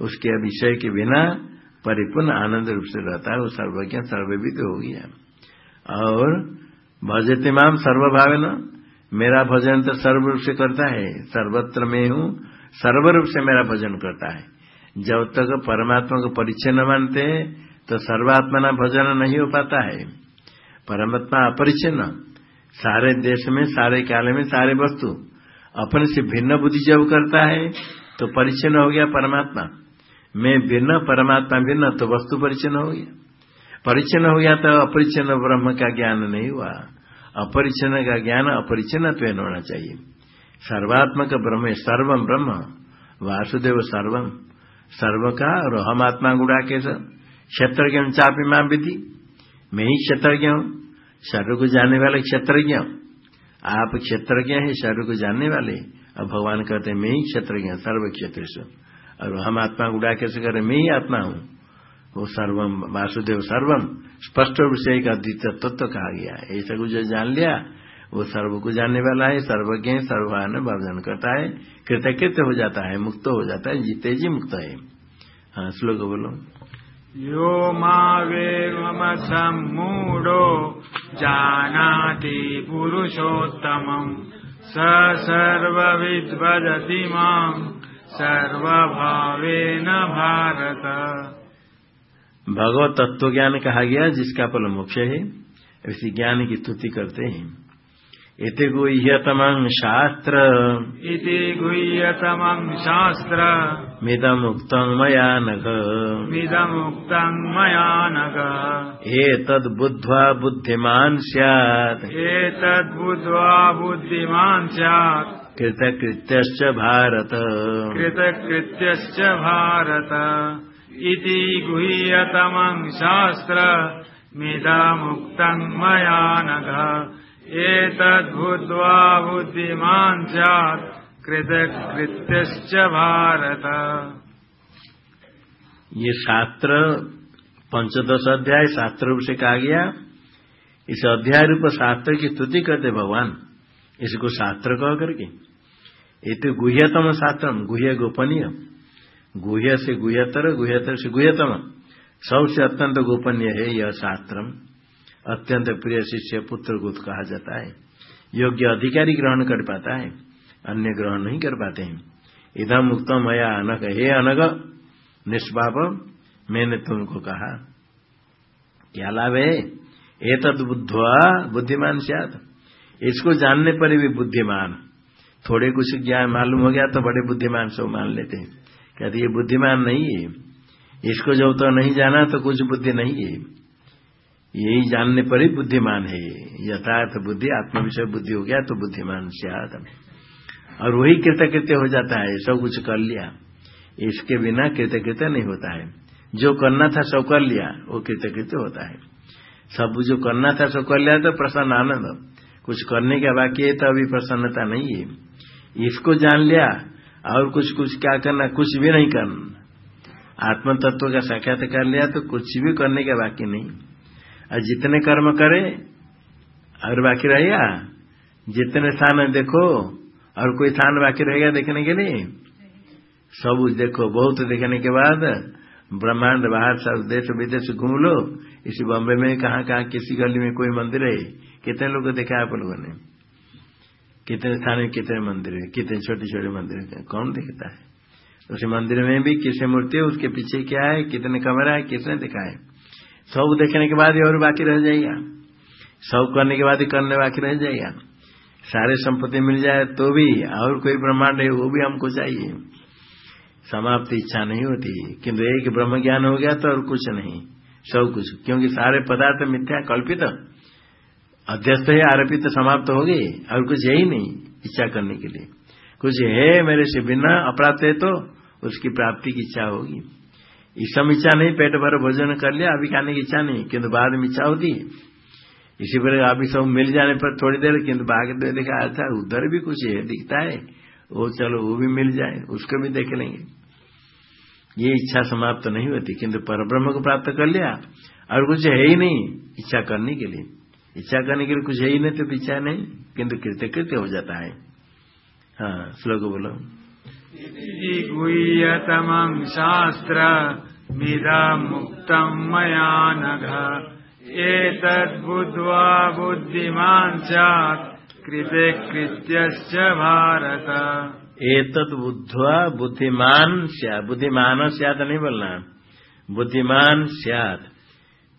उसके विषय के बिना परिपूर्ण आनंद रूप से रहता है, वो सर्वज्ञ, सर्वविद हो गया। और भजते माम सर्वभाव न मेरा भजन तो सर्व रूप से करता है, सर्वत्र में हूँ, सर्वरूप से मेरा भजन करता है। जब तक परमात्मा को परिचय न मानते हैं तो सर्वात्मा सर्वात्मना भजन नहीं हो पाता है। परमात्मा अपरिचिन्न सारे देश में, सारे काल में, सारे वस्तु। अपने से भिन्न बुद्धि जब करता है तो परिचन्न हो गया परमात्मा। मैं भिन्न, परमात्मा भिन्न तो वस्तु परिचन्न हो गया। परिचन्न हो गया तो अपरिचन्न ब्रह्म का ज्ञान नहीं हुआ। अपरिचन्न का ज्ञान अपरिचन्न तो होना चाहिए। सर्वात्मक ब्रह्म सर्वम ब्रह्म। वासुदेव सर्वम सर्व का और हम आत्मा गुड़ा के क्षेत्रज्ञ चापी माँ विधि। मैं ही क्षेत्रज्ञ हूँ शरीर को जानने वाले क्षेत्रज्ञ। आप क्षेत्रज्ञ है शरीर को जानने वाले। और भगवान कहते हैं मैं ही क्षेत्रज्ञ सर्व क्षेत्र और हम आत्मा उड़ा कैसे करें मैं ही आत्मा हूँ। वो सर्वम वासुदेव सर्वम स्पष्ट रूप से एक अद्वितीय तत्व कहा गया ऐसा कुछ जो जान लिया वो सर्व को जानने वाला है सर्वज्ञ सर्वान वर्धन करता है कृतकृत्य हो जाता है मुक्त हो जाता है जीते जी मुक्त है। हाँ श्लोक बोलो। यो मावेमसम्मूढो जानाति पुरुषोत्तमम्। स सर्वविद्वदति माम् सर्वभावेन भारत। भगवत तत्व ज्ञान कहा गया जिसका फल मोक्ष है ऐसी ज्ञान की स्तुति करते हैं। इति गुह्यतमं शास्त्र। इति गुह्यतमम् शास्त्र। मिदमुक्तं मया नघ मिदमुक्तम् मया नग एतद्बुद्ध्वा बुद्धिमान् स्यात्। एतद्बुद्ध्वा बुद्धिमान् स्यात्। कृतकृत्यश्च भारत। कृतकृत्यश्च भारत। इति गुह्यतमम् शास्त्र। मिदमुक्तम् मया नघ एतद्भूत्वा बुद्धिमान् स्यात् कृतकृत्यश्च भारत। ये शास्त्र पंचदश अध्याय शास्त्र रूप से कहा गया, इस अध्याय रूप शास्त्र की स्तुति करते भगवान। इसको शास्त्र कह करके। ये तो गुह्यतम शास्त्र गुह्य गोपनीय। गुह्य से गुह्यतर गुह्यतर से गुह्यतम। सबसे अत्यंत गोपनीय है यह शास्त्रम अत्यंत प्रिय शिष्य पुत्र को कहा जाता है। योग्य अधिकारी ग्रहण कर पाता है, अन्य ग्रहण नहीं कर पाते हैं। इधम उत्तम मया अनग हे अनग निष्पाप, मैंने तुमको कहा, क्या लाभ है? ए तद बुद्धवा बुद्धिमान सियाद इसको जानने पर भी बुद्धिमान। थोड़े कुछ ज्ञान मालूम हो गया तो बड़े बुद्धिमान सब मान लेते हैं। कहते ये बुद्धिमान नहीं है? इसको जब तो नहीं जाना तो कुछ बुद्धि नहीं है। यही जानने पर ही बुद्धिमान है यथार्थ बुद्धि आत्म विषय बुद्धि हो गया तो बुद्धिमान से और वही कृतकृत्य हो जाता है, सब कुछ कर लिया। इसके बिना कृतकृत्य नहीं होता है। जो करना था सब कर लिया, वो कृतकृत्य होता है। सब जो करना था सब कर लिया तो प्रसन्न आनंद। कुछ करने का बाकी है तो अभी प्रसन्नता नहीं है। इसको जान लिया और कुछ कुछ क्या करना, कुछ भी नहीं करना। आत्म तत्व का कर लिया तो कुछ भी करने का बाकी नहीं। और जितने कर्म करे, और बाकी रहेगा? जितने स्थान देखो, और कोई स्थान बाकी रहेगा देखने के लिए? सब देखो। बहुत देखने के बाद ब्रह्मांड, बाहर सब देश, विदेश घूम लो। इसी बॉम्बे में कहा किसी गली में कोई मंदिर है? कितने लोग देखा आप लोगों ने? कितने स्थान में कितने मंदिर है? कितने छोटे छोटे मंदिर है? कौन देखता है? उस मंदिर में भी किसी मूर्ति है, उसके पीछे क्या है? कितने कमरा है, किसने देखा है सब देखने के बाद ही और बाकी रह जाएगा। सब करने के बाद ही करने बाकी रह जाएगा। सारे संपत्ति मिल जाए तो भी और कोई ब्रह्मांड है, वो भी हमको चाहिए। समाप्ति इच्छा नहीं होती। किंतु एक ब्रह्म ज्ञान हो गया तो और कुछ नहीं। सब कुछ। क्योंकि सारे पदार्थ मिथ्या, कल्पित, अध्यस्त है, आरोपित, समाप्त हो गए। और कुछ है ही नहीं इच्छा करने के लिए। कुछ है मेरे से बिना अपराध है तो उसकी प्राप्ति की इच्छा होगी। इसम इच्छा नहीं, पेट भर भोजन कर लिया, अभी खाने की इच्छा नहीं, किंतु बाद में इच्छा होती। इसी पर अभी सब मिल जाने पर थोड़ी देर, किंतु बाघ देखा अच्छा उधर भी कुछ है, दिखता है। वो चलो, वो भी मिल जाए, उसको भी देख लेंगे। ये इच्छा समाप्त तो नहीं होती, किंतु परब्रह्म को प्राप्त कर लिया, और कुछ है ही नहीं इच्छा करने के लिए। इच्छा करने के लिए कुछ है ही नहीं तो इच्छा नहीं, किंतु कृत्य कृत्य हो जाता है। हाँ श्लोक बोलो। गुह्यतमम् शास्त्र मिदमुक्तम् मया नघ एतद्बुद्ध्वा बुद्धिमान् स्यात् कृते कृत्यश्च भारत। एतद बुद्धवा बुद्धिमान स्या बुद्धिमान स्यात नहीं बोलना। बुद्धिमान स्यात।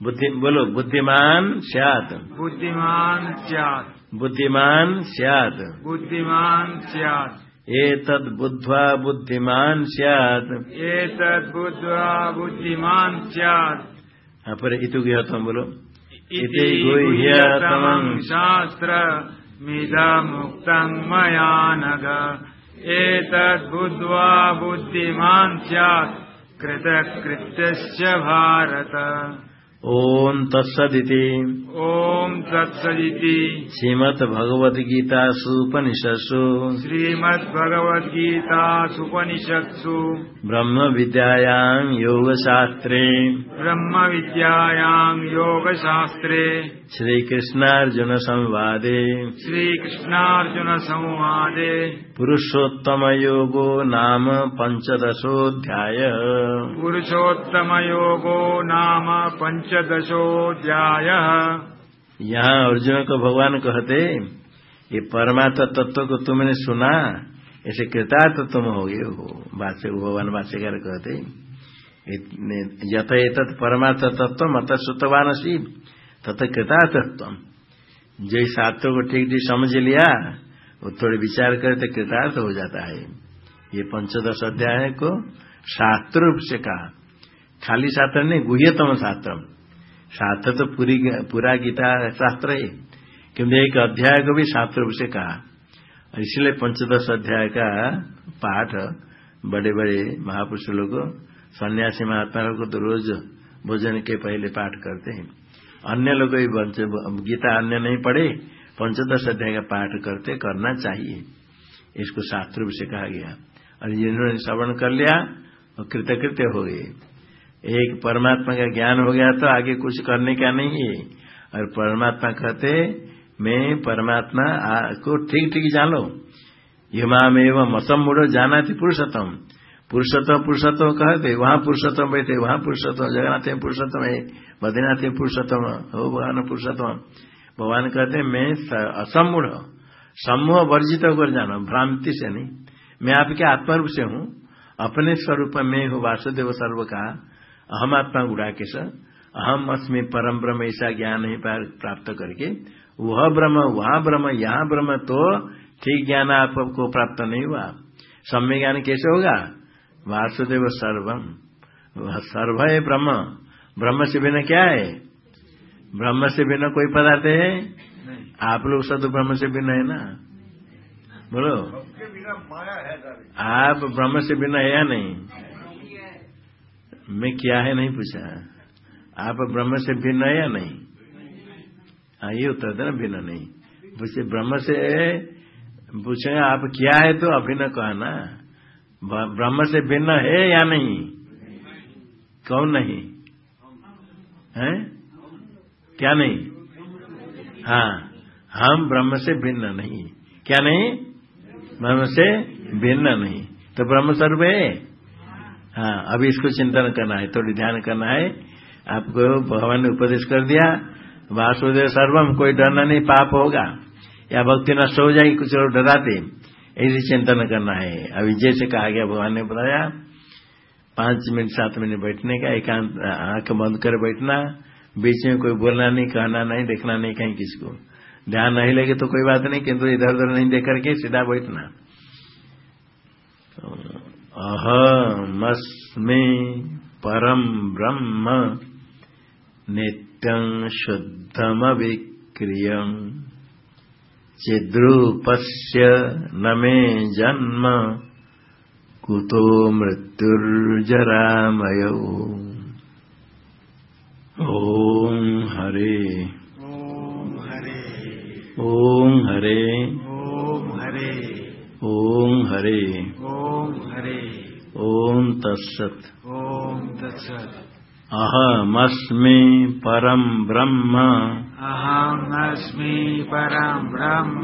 बुद्धि बोलो बुद्धिमान स्यात। बुद्धिमान स्यात्। बुद्धिमान स्यात। बुद्धिमान स्यात्। एतद् बुद्ध्वा बुद्धिमान् स्यात्। एतद् बुद्ध्वा बुद्धिमान् स्यात्। अपर इतु गृहतम बोलो। इति गुह्यतमम् शास्त्र मिदमुक्तम् मया नघ एतद् बुद्ध्वा बुद्धिमान् स्यात्। कृतकृत्यश्च भारत। ओम तत्सदिति। ओम तत्सदिति। श्रीमद्भगवद्गीतासूपनिषत्सु श्रीमद्भगवद्गीतासुपनिषत्सु ब्रह्म विद्यायां योगशास्त्रे। ब्रह्मविद्यायां योगशास्त्रे। श्रीकृष्णार्जुन संवादे श्रीकृष्णार्जुनसंवादे। पुरुषोत्तमयोगो नाम पञ्चदशोऽध्यायः। पुरुषोत्तमयोगो नाम पञ्चदशोऽध्यायः। यहाँ अर्जुन को भगवान कहते ये परमात्मा तत्व को तुमने सुना ऐसे कृतार्थ तुम हो गए हो। भाष्य भगवान भाष्यकार कहते यथ एतत् परमार्थ तत्व मत सुतवान शिव तथ कृतार्थत्व जो इस को ठीक ठीक समझ लिया, वो थोड़े विचार करे तो कृतार्थ हो जाता है। ये पंचदश अध्याय को शास्त्र रूप से कहा। खाली शास्त्र नहीं, गुह्यतम शास्त्र। शास्त्र तो पूरी पूरा गीता शास्त्र है। किंतु एक अध्याय को भी शास्त्र रूप से कहा। इसलिए पंचदश अध्याय का पाठ बड़े बड़े महापुरुष लोग, सन्यासी महात्मा लोग तो रोज भोजन के पहले पाठ करते हैं। अन्य लोग भी गीता अन्य नहीं पढ़े, पंचदश अध्याय का पाठ करते, करना चाहिए। इसको शास्त्र से कहा गया। और जिन्होंने श्रवण कर लिया, वो कृतकृत्य हो गए। एक परमात्मा का ज्ञान हो गया तो आगे कुछ करने का नहीं है। और परमात्मा कहते मैं परमात्मा को ठीक ठीक जानो। युमाम एवं असम मुड़ो जाना थी पुरुषोत्तम। पुरुषोत्तम पुरुषोत्तम कहते, वहाँ पुरुषोत्तम बैठे, वहाँ पुरुषोत्तम, जगन्नाथ पुरुषोत्तम है, बद्रीनाथ पुरुषोत्तम, हो भगवान पुरुषोत्तम। भगवान कहते, मैं असमूढ़ समूह वर्जित होकर जानो, भ्रांति से नहीं। मैं आपके आत्मा रूप से हूँ, अपने स्वरूप में हूँ वासुदेव सर्व का। अहम आत्मा गुड़ाकेश अहम अस्मी परम ब्रह्म ऐसा ज्ञान पा- प्राप्त करके वह ब्रह्म वहाँ ब्रह्म यहाँ ब्रह्म तो ठीक ज्ञान आपको प्राप्त नहीं हुआ। सम्य ज्ञान कैसे होगा? वासुदेव सर्वम। सर्व है ब्रह्म। ब्रह्म से बिना क्या है? ब्रह्म से बिना कोई पदार्थ है? आप लोग सद ब्रह्म से बिना है ना? बोलो। है आप ब्रह्म से बिना है या नहीं? मैं क्या है नहीं पूछा। आप ब्रह्म से भिन्न है या नहीं? हाँ ये उत्तर देना भिन्न नहीं। पूछे ब्रह्म से पूछे आप क्या है तो अभिन्न कहा ना ब्रह्म से भिन्न है या नहीं? कौन नहीं? है? क्या नहीं? हाँ हम ब्रह्म से भिन्न नहीं। क्या नहीं? ब्रह्म से भिन्न नहीं। तो ब्रह्म स्वरूप है? हाँ अभी इसको चिंतन करना है, थोड़ी ध्यान करना है। आपको भगवान ने उपदेश कर दिया। वासुदेव सर्वम कोई डरना नहीं, पाप होगा। या भक्ति नष्ट हो जाएगी, कुछ लोग डराते। ऐसे चिंतन करना है। अभी जैसे कहा गया, भगवान ने बताया, पाँच मिनट, सात मिनट बैठने का, एकांत, आँख बंद कर बैठना, बीच में कोई बोलना नहीं, कहना नहीं, देखना नहीं कहीं किसी को ध्यान नहीं लगे तो कोई बात नहीं, किंतु इधर उधर नहीं देख करके सीधा बैठना। अहमस्मि परम ब्रह्म नित्यं शुद्धमविक्रियम् चिद्रूपस्य न मे जन्म कुतो मृत्युर्जरामयौ। ॐ हरे। ॐ हरे। ॐ हरे। ॐ हरे। ॐ हरे। ॐ तत्सत्। ॐ तत्सत्। अहमस्मि परं ब्रह्म। अहमस्मि परं ब्रह्म।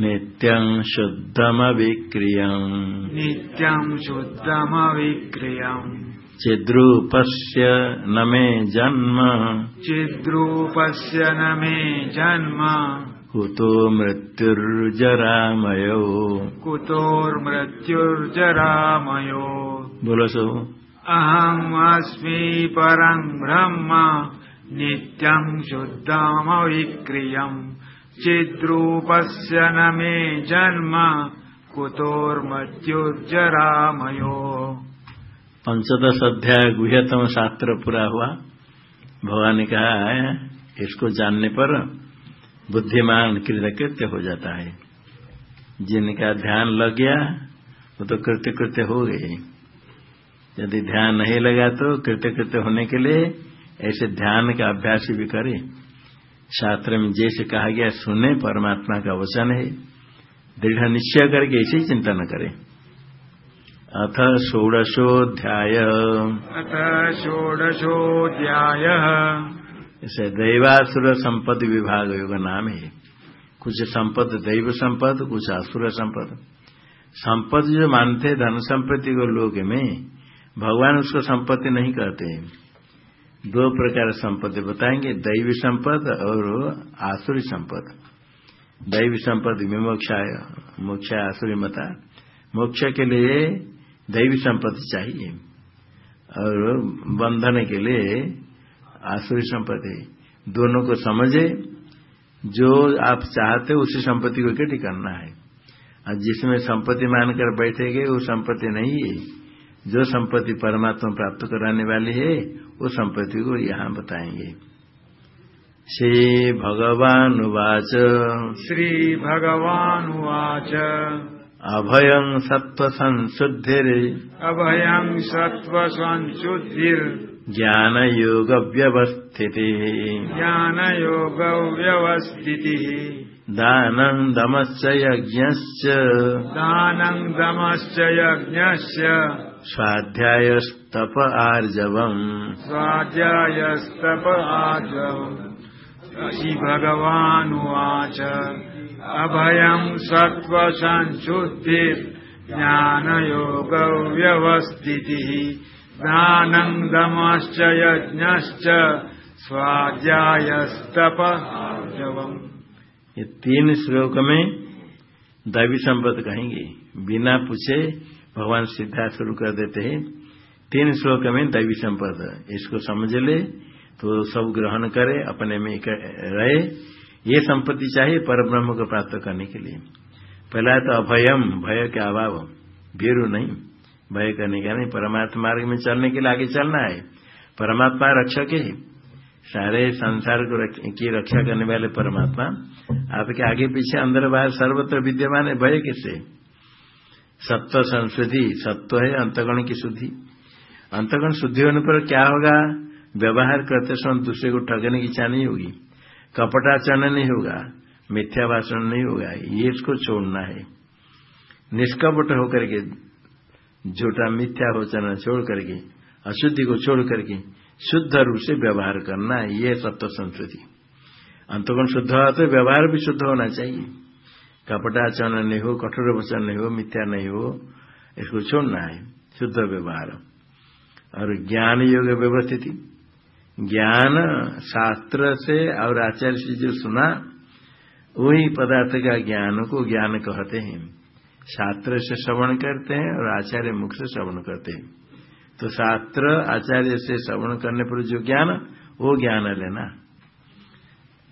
नित्यं शुद्धमविक्रियम् नित्यं शुद्धमविक्रियम् चिद्रूपस्य न मे जन्म। चिद्रूपस्य न मे जन्म। कुतो मृत्युर्जरामयो। कुतोर्मृत्युर्जरामयो बोलो सो। अहमस्मि परं ब्रह्म, नित्यं शुद्धमविक्रियम्। चिद्रूपस्य न मे जन्म कुतोर्मृत्युर्जरामयो पंचदश अध्याय गुह्यतम शास्त्र पूरा हुआ भगवान ने कहा है, इसको जानने पर बुद्धिमान कृतकृत्य हो जाता है। जिनका ध्यान लग गया, वो तो कृत्य कृत्य हो गए यदि ध्यान नहीं लगा तो कृत्य कृत्य होने के लिए ऐसे ध्यान का अभ्यास भी करे। शास्त्र में जैसे कहा गया सुने परमात्मा का वचन है। दृढ़ निश्चय करके ऐसे ही चिंतन करे। अथ षोडशोध्याय अथ षोडशोऽध्यायः। इसे दैवासुर संपद विभाग योग नाम है। कुछ संपद दैव संपद कुछ असुर संपद। संपद जो मानते धन संपत्ति को लोग में भगवान उसको संपत्ति नहीं कहते दो प्रकार संपत्ति बताएँगे, दैवी संपद और आसुरी संपद। दैवी संपत्ति में मोक्षाय मोक्षा आसुरी मता। मोक्ष के लिए दैवी संपत्ति चाहिए और बंधन के लिए आसुरी संपत्ति दोनों को समझे, जो आप चाहते उसी संपत्ति को इकट्ठी करना है। और जिसमें संपत्ति मानकर बैठेंगे, वो संपत्ति नहीं है। जो संपत्ति परमात्मा प्राप्त कराने वाली है वो संपत्ति को यहाँ बताएँगे। श्री भगवान उवाच। श्रीभगवानुवाच अभयं सत्त्व संशुद्धिर् अभयम् सत्त्वसंशुद्धिर्। ज्ञान योग व्यवस्थितिः ज्ञानयोगव्यवस्थितिः। दानं दमश्च यज्ञश्च। दानम् दमश्च यज्ञस्य स्वाध्यायस्तप आर्जवम्। स्वाध्यायस्तप आजवम् श्रीभगवानुवाच अभयम् सत्त्वसंशुद्धिर् ज्ञानयोगव्यवस्थितिः दानम् दमश्च यज्ञश्च स्वाध्यायस्तप आर्जवम्। ये तीन श्लोक में दैवी संपद कहेंगे बिना पूछे भगवान सिद्धा शुरू कर देते हैं। तीन श्लोक में दैवी संपद, इसको समझ ले तो सब ग्रहण करे, अपने में रहे। ये संपत्ति चाहिए पर ब्रह्म को प्राप्त करने के लिए। पहला तो अभयम, भय के अभाव, भीरु नहीं। भय करने का नहीं, परमात्मा मार्ग में चलने के लिए आगे चलना है। परमात्मा रक्षक है। सारे संसार को की रक्षा करने वाले परमात्मा। आपके आगे पीछे अंदर बाहर सर्वत्र विद्यमान है, भय किससे? सत्व संशुद्धि सत्व है अंतगण की शुद्धि। अंतगण शुद्धि होने पर क्या होगा? व्यवहार करते समय दूसरे को ठगने की इच्छा नहीं होगी। कपटाचरण नहीं होगा, मिथ्या भाषण नहीं होगा, ये इसको छोड़ना है। निष्कपट होकर के, झूठा मिथ्या वचन छोड़ करके, अशुद्धि को छोड़ करके, शुद्ध रूप से व्यवहार करना, ये सत्व संस्कृति अंतगुण शुद्ध हो तो व्यवहार भी शुद्ध होना चाहिए। कपटाचरण नहीं हो, कठोर वचन नहीं हो, मिथ्या नहीं हो, इसको छोड़ना है, शुद्ध व्यवहार। और ज्ञान योग व्यवस्थिति। ज्ञान शास्त्र से और आचार्य से जो सुना, वही पदार्थ का ज्ञान को ज्ञान कहते हैं। शास्त्र से श्रवण करते हैं और आचार्य मुख से श्रवण करते हैं। तो शास्त्र आचार्य से श्रवण करने पर जो ज्ञान, वो ज्ञान लेना।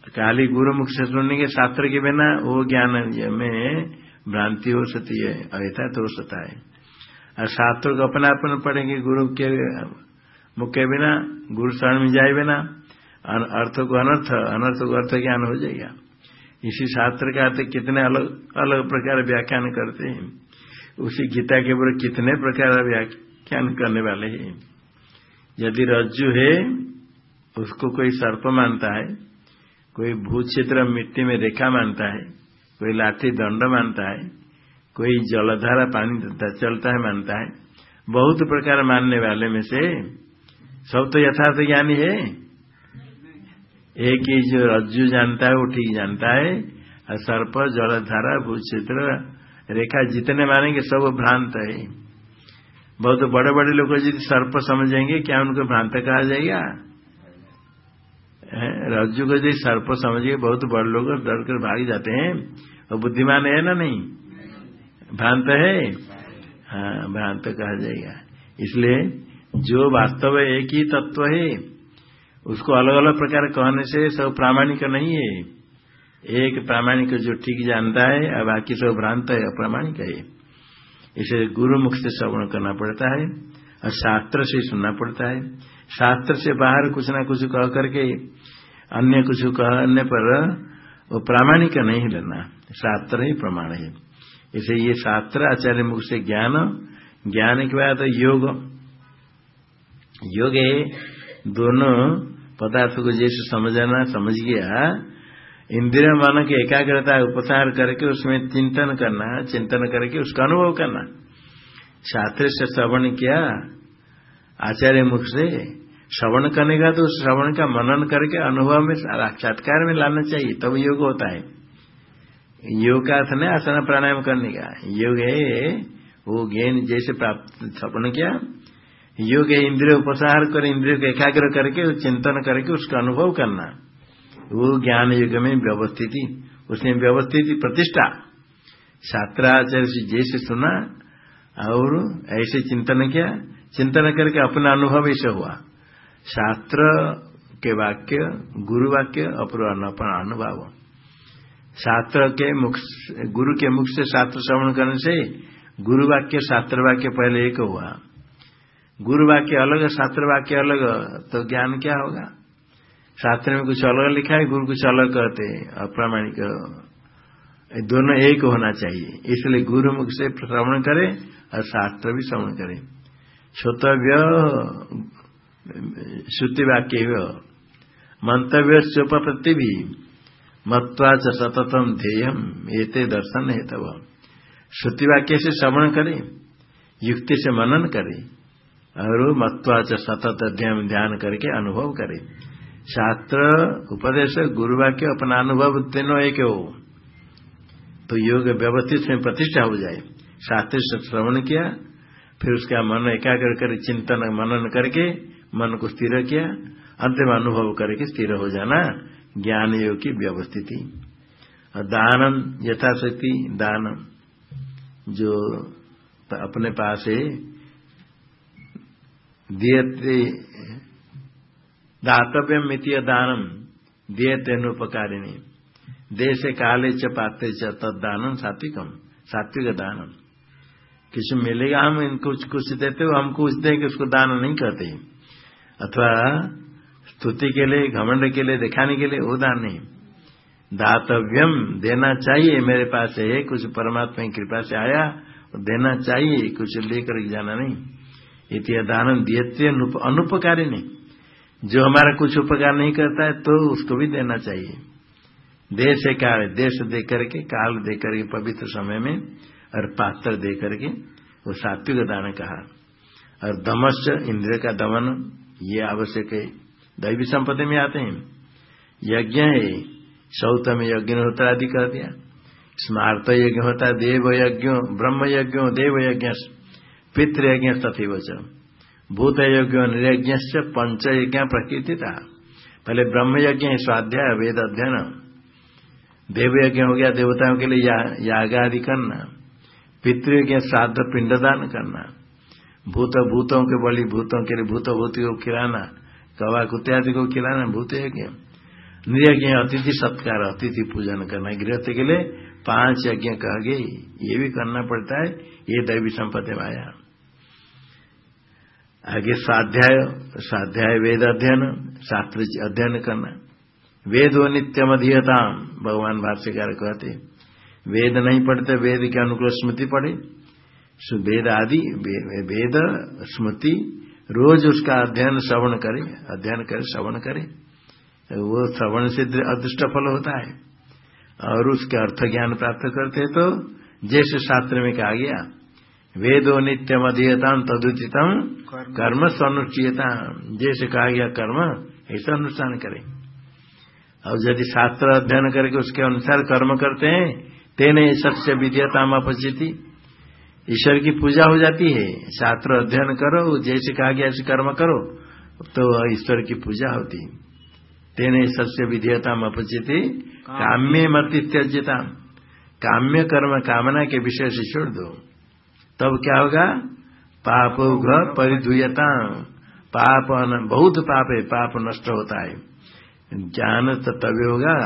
काली गुरु मुख से सुनने के शास्त्र के बिना वो ज्ञान में भ्रांति हो सकती है अयथा तो हो सकता है। और शास्त्र को अपना अपन पढ़ेंगे गुरु के मुख के बिना, गुरु शरण में जाए बिना अर्थ को अनर्थ अनर्थ को अर्थ ज्ञान हो जाएगा। इसी शास्त्र का अर्थ कितने अलग अलग प्रकार व्याख्यान करते हैं। उसी गीता के ऊपर कितने प्रकार व्याख्यान करने वाले हैं। यदि रज्जु है, उसको कोई सर्प मानता है कोई भूचित्र मिट्टी में रेखा मानता है, कोई लाठी दंड मानता है, कोई जलधारा पानी चलता है मानता है। बहुत प्रकार मानने वाले में से सब तो यथार्थ ज्ञानी है। एक ही जो रज्जु जानता है, वो ठीक जानता है। और सर्प, जलधारा भूचित्र रेखा जितने मानेंगे, सब भ्रांत है। बहुत बड़े बड़े लोग यदि सर्प समझेंगे, क्या उनको भ्रांत कहा जाएगा? रज्जु को यदि सर्प समझ समझिए बहुत बड़े लोग डर कर भाग जाते हैं, और बुद्धिमान है ना नहीं? भ्रांत है? हाँ भ्रांत कहा जाएगा। इसलिए जो वास्तव एक ही तत्व है, उसको अलग अलग प्रकार कहने से सब प्रामाणिक नहीं है। एक प्रामाणिक जो ठीक जानता है, और बाकी सब भ्रांत है, अप्रामाणिक है। इसे गुरु मुख से श्रवण करना पड़ता है, और शास्त्र से सुनना पड़ता है। शास्त्र से बाहर कुछ ना कुछ कह करके अन्य कुछ कहने पर, वो प्रामाणिक नहीं लेना शास्त्र ही प्रमाण है। इसे ये शास्त्र, आचार्य मुख से ज्ञान ज्ञान के बाद योग। योग है दोनों पदार्थ को जैसे समझना, समझ गया, इंद्रिय मन की एकाग्रता उपसार करके उसमें चिंतन करना, चिंतन करके उसका अनुभव करना। शास्त्र से श्रवण किया, आचार्य मुख से श्रवण करने का तो श्रवण का मनन करके अनुभव में साक्षात्कार में लाना चाहिए, तब योग होता है। योग का अर्थ नहीं, आसन प्राणायाम करने का। योग है, वो ज्ञान जैसे प्राप्त श्रवण किया। योग है, इंद्रिय उपसार कर, इंद्रिय को एकाग्र करके चिंतन करके उसका अनुभव करना। वो ज्ञान युग में व्यवस्थिति उसने व्यवस्थित प्रतिष्ठा। छात्राचार्य से जैसे सुना, और ऐसे चिंतन किया, चिंतन करके अपना अनुभव ऐसे हुआ। शास्त्र के वाक्य, गुरु वाक्य अपना अनुभव शास्त्र के मुख गुरु के मुख से शास्त्र श्रवण करने से गुरु वाक्य, शास्त्र वाक्य पहले एक हुआ। गुरु वाक्य अलग, शास्त्र वाक्य अलग तो ज्ञान क्या होगा? शास्त्र में कुछ अलग लिखा है, गुरु कुछ अलग कहते अप्रामाणिक दोनों एक होना चाहिए। इसलिए गुरु मुख से श्रवण करे और शास्त्र भी श्रवण करे। श्रोतव्य श्रुति वाक्य मंतव्य चोपत्ति भी मत्वा च सततम ध्येयम एते दर्शन है तब श्रुति वाक्य से श्रवण करें युक्ति से मनन करे, और मत्वा च सतत ध्यान करके अनुभव करे। शास्त्र, उपदेश गुरु वाक्य अपना अनुभव तीनों एक हो। तो योग व्यवस्थित में प्रतिष्ठा हो जाए। शास्त्र से श्रवण किया, फिर उसका मन एकाग्र कर, चिंतन मनन करके मन को स्थिर किया, अंतिम अनुभव करके स्थिर हो जाना ज्ञान योग की व्यवस्थिति दानम, यथाशक्ति दानम, जो अपने पास है दिए दातव्यम मितीय दानम दिए तेनुपकारिणी देश काले च, पाते च तदानम सात्विकम, सात्विक दानम। किसी मिलेगा, हम इनको कुछ देते हो हम कुछ देंगे, उसको दान नहीं कहते। अथवा स्तुति के लिए, घमंड के लिए, दिखाने के लिए दान नहीं। दातव्यम, देना चाहिए, मेरे पास है, कुछ परमात्मा की कृपा से आया, देना चाहिए, कुछ लेकर जाना नहीं। इतिया दानम दिए अनुपकारी नहीं। जो हमारा कुछ उपकार नहीं करता है तो उसको भी देना चाहिए। देश काल देश दे करके, काल दे करके, पवित्र समय में, और पात्र दे करके, वो सात्विक दान कहा। और दमश्च, इंद्र का दमन ये आवश्यक है। दैवी संपत्ति में आते हैं। यज्ञ है। सौत में यज्ञ होता आदि कर दिया। स्मार्त यज्ञ होता है। देव यज्ञ, ब्रह्म यज्ञ, देव यज्ञ, पितृयज्ञ तथी वचन भूत यज्ञ निर्यज्ञ पंच यज्ञ प्रकृति था। पहले ब्रह्म यज्ञ स्वाध्याय, वेद अध्ययन। देव यज्ञ हो गया, देवताओं के लिए याग आदि करना। पितृयज्ञ, श्राद्ध, पिंडदान करना। भूत भूतों के बलि, भूतों के लिए भूत भूति को खिलाना कवा कुत्यादि को खिलाना, भूत यज्ञ निर्यज्ञ अतिथि सत्कार, अतिथि पूजन करना, गृहस्थ के लिए पाँच यज्ञ कह गई ये भी करना पड़ता है, ये दैवी संपत्ति में आया आगे स्वाध्याय स्वाध्याय वेद अध्ययन, शास्त्र अध्ययन करना। वेद व नित्यम अधीयता भगवान भाष्यकार कहते, वेद नहीं पढ़ते, वेद के अनुकूल स्मृति पढ़े। वेद आदि वेद स्मृति रोज उसका अध्ययन श्रवण करे अध्ययन करे श्रवण करे। वो श्रवण से अदृष्ट फल होता है। और उसके अर्थ ज्ञान प्राप्त करते तो जैसे शास्त्र में कहा गया वेदो नित्यम अधीयताम तदुचितम कर्म। स्वनुष्ठीयता जैसे कहा गया कर्म ऐसा अनुष्ठान करें। और यदि शास्त्र अध्ययन करके उसके अनुसार कर्म करते हैं तेने सबसे विद्यताम अपचिति ईश्वर की पूजा हो जाती है शास्त्र अध्ययन करो जैसे कहा गया ऐसे कर्म करो तो ईश्वर की पूजा होती तेने सबसे विधेयताम अपचिति काम्य मत त्यज्यता काम्य कर्म कामना के विषय से छोड़ दो। तब क्या होगा? पाप परिधुयता पाप बहुत पाप है पाप नष्ट होता है। ज्ञान तो तभी होगा।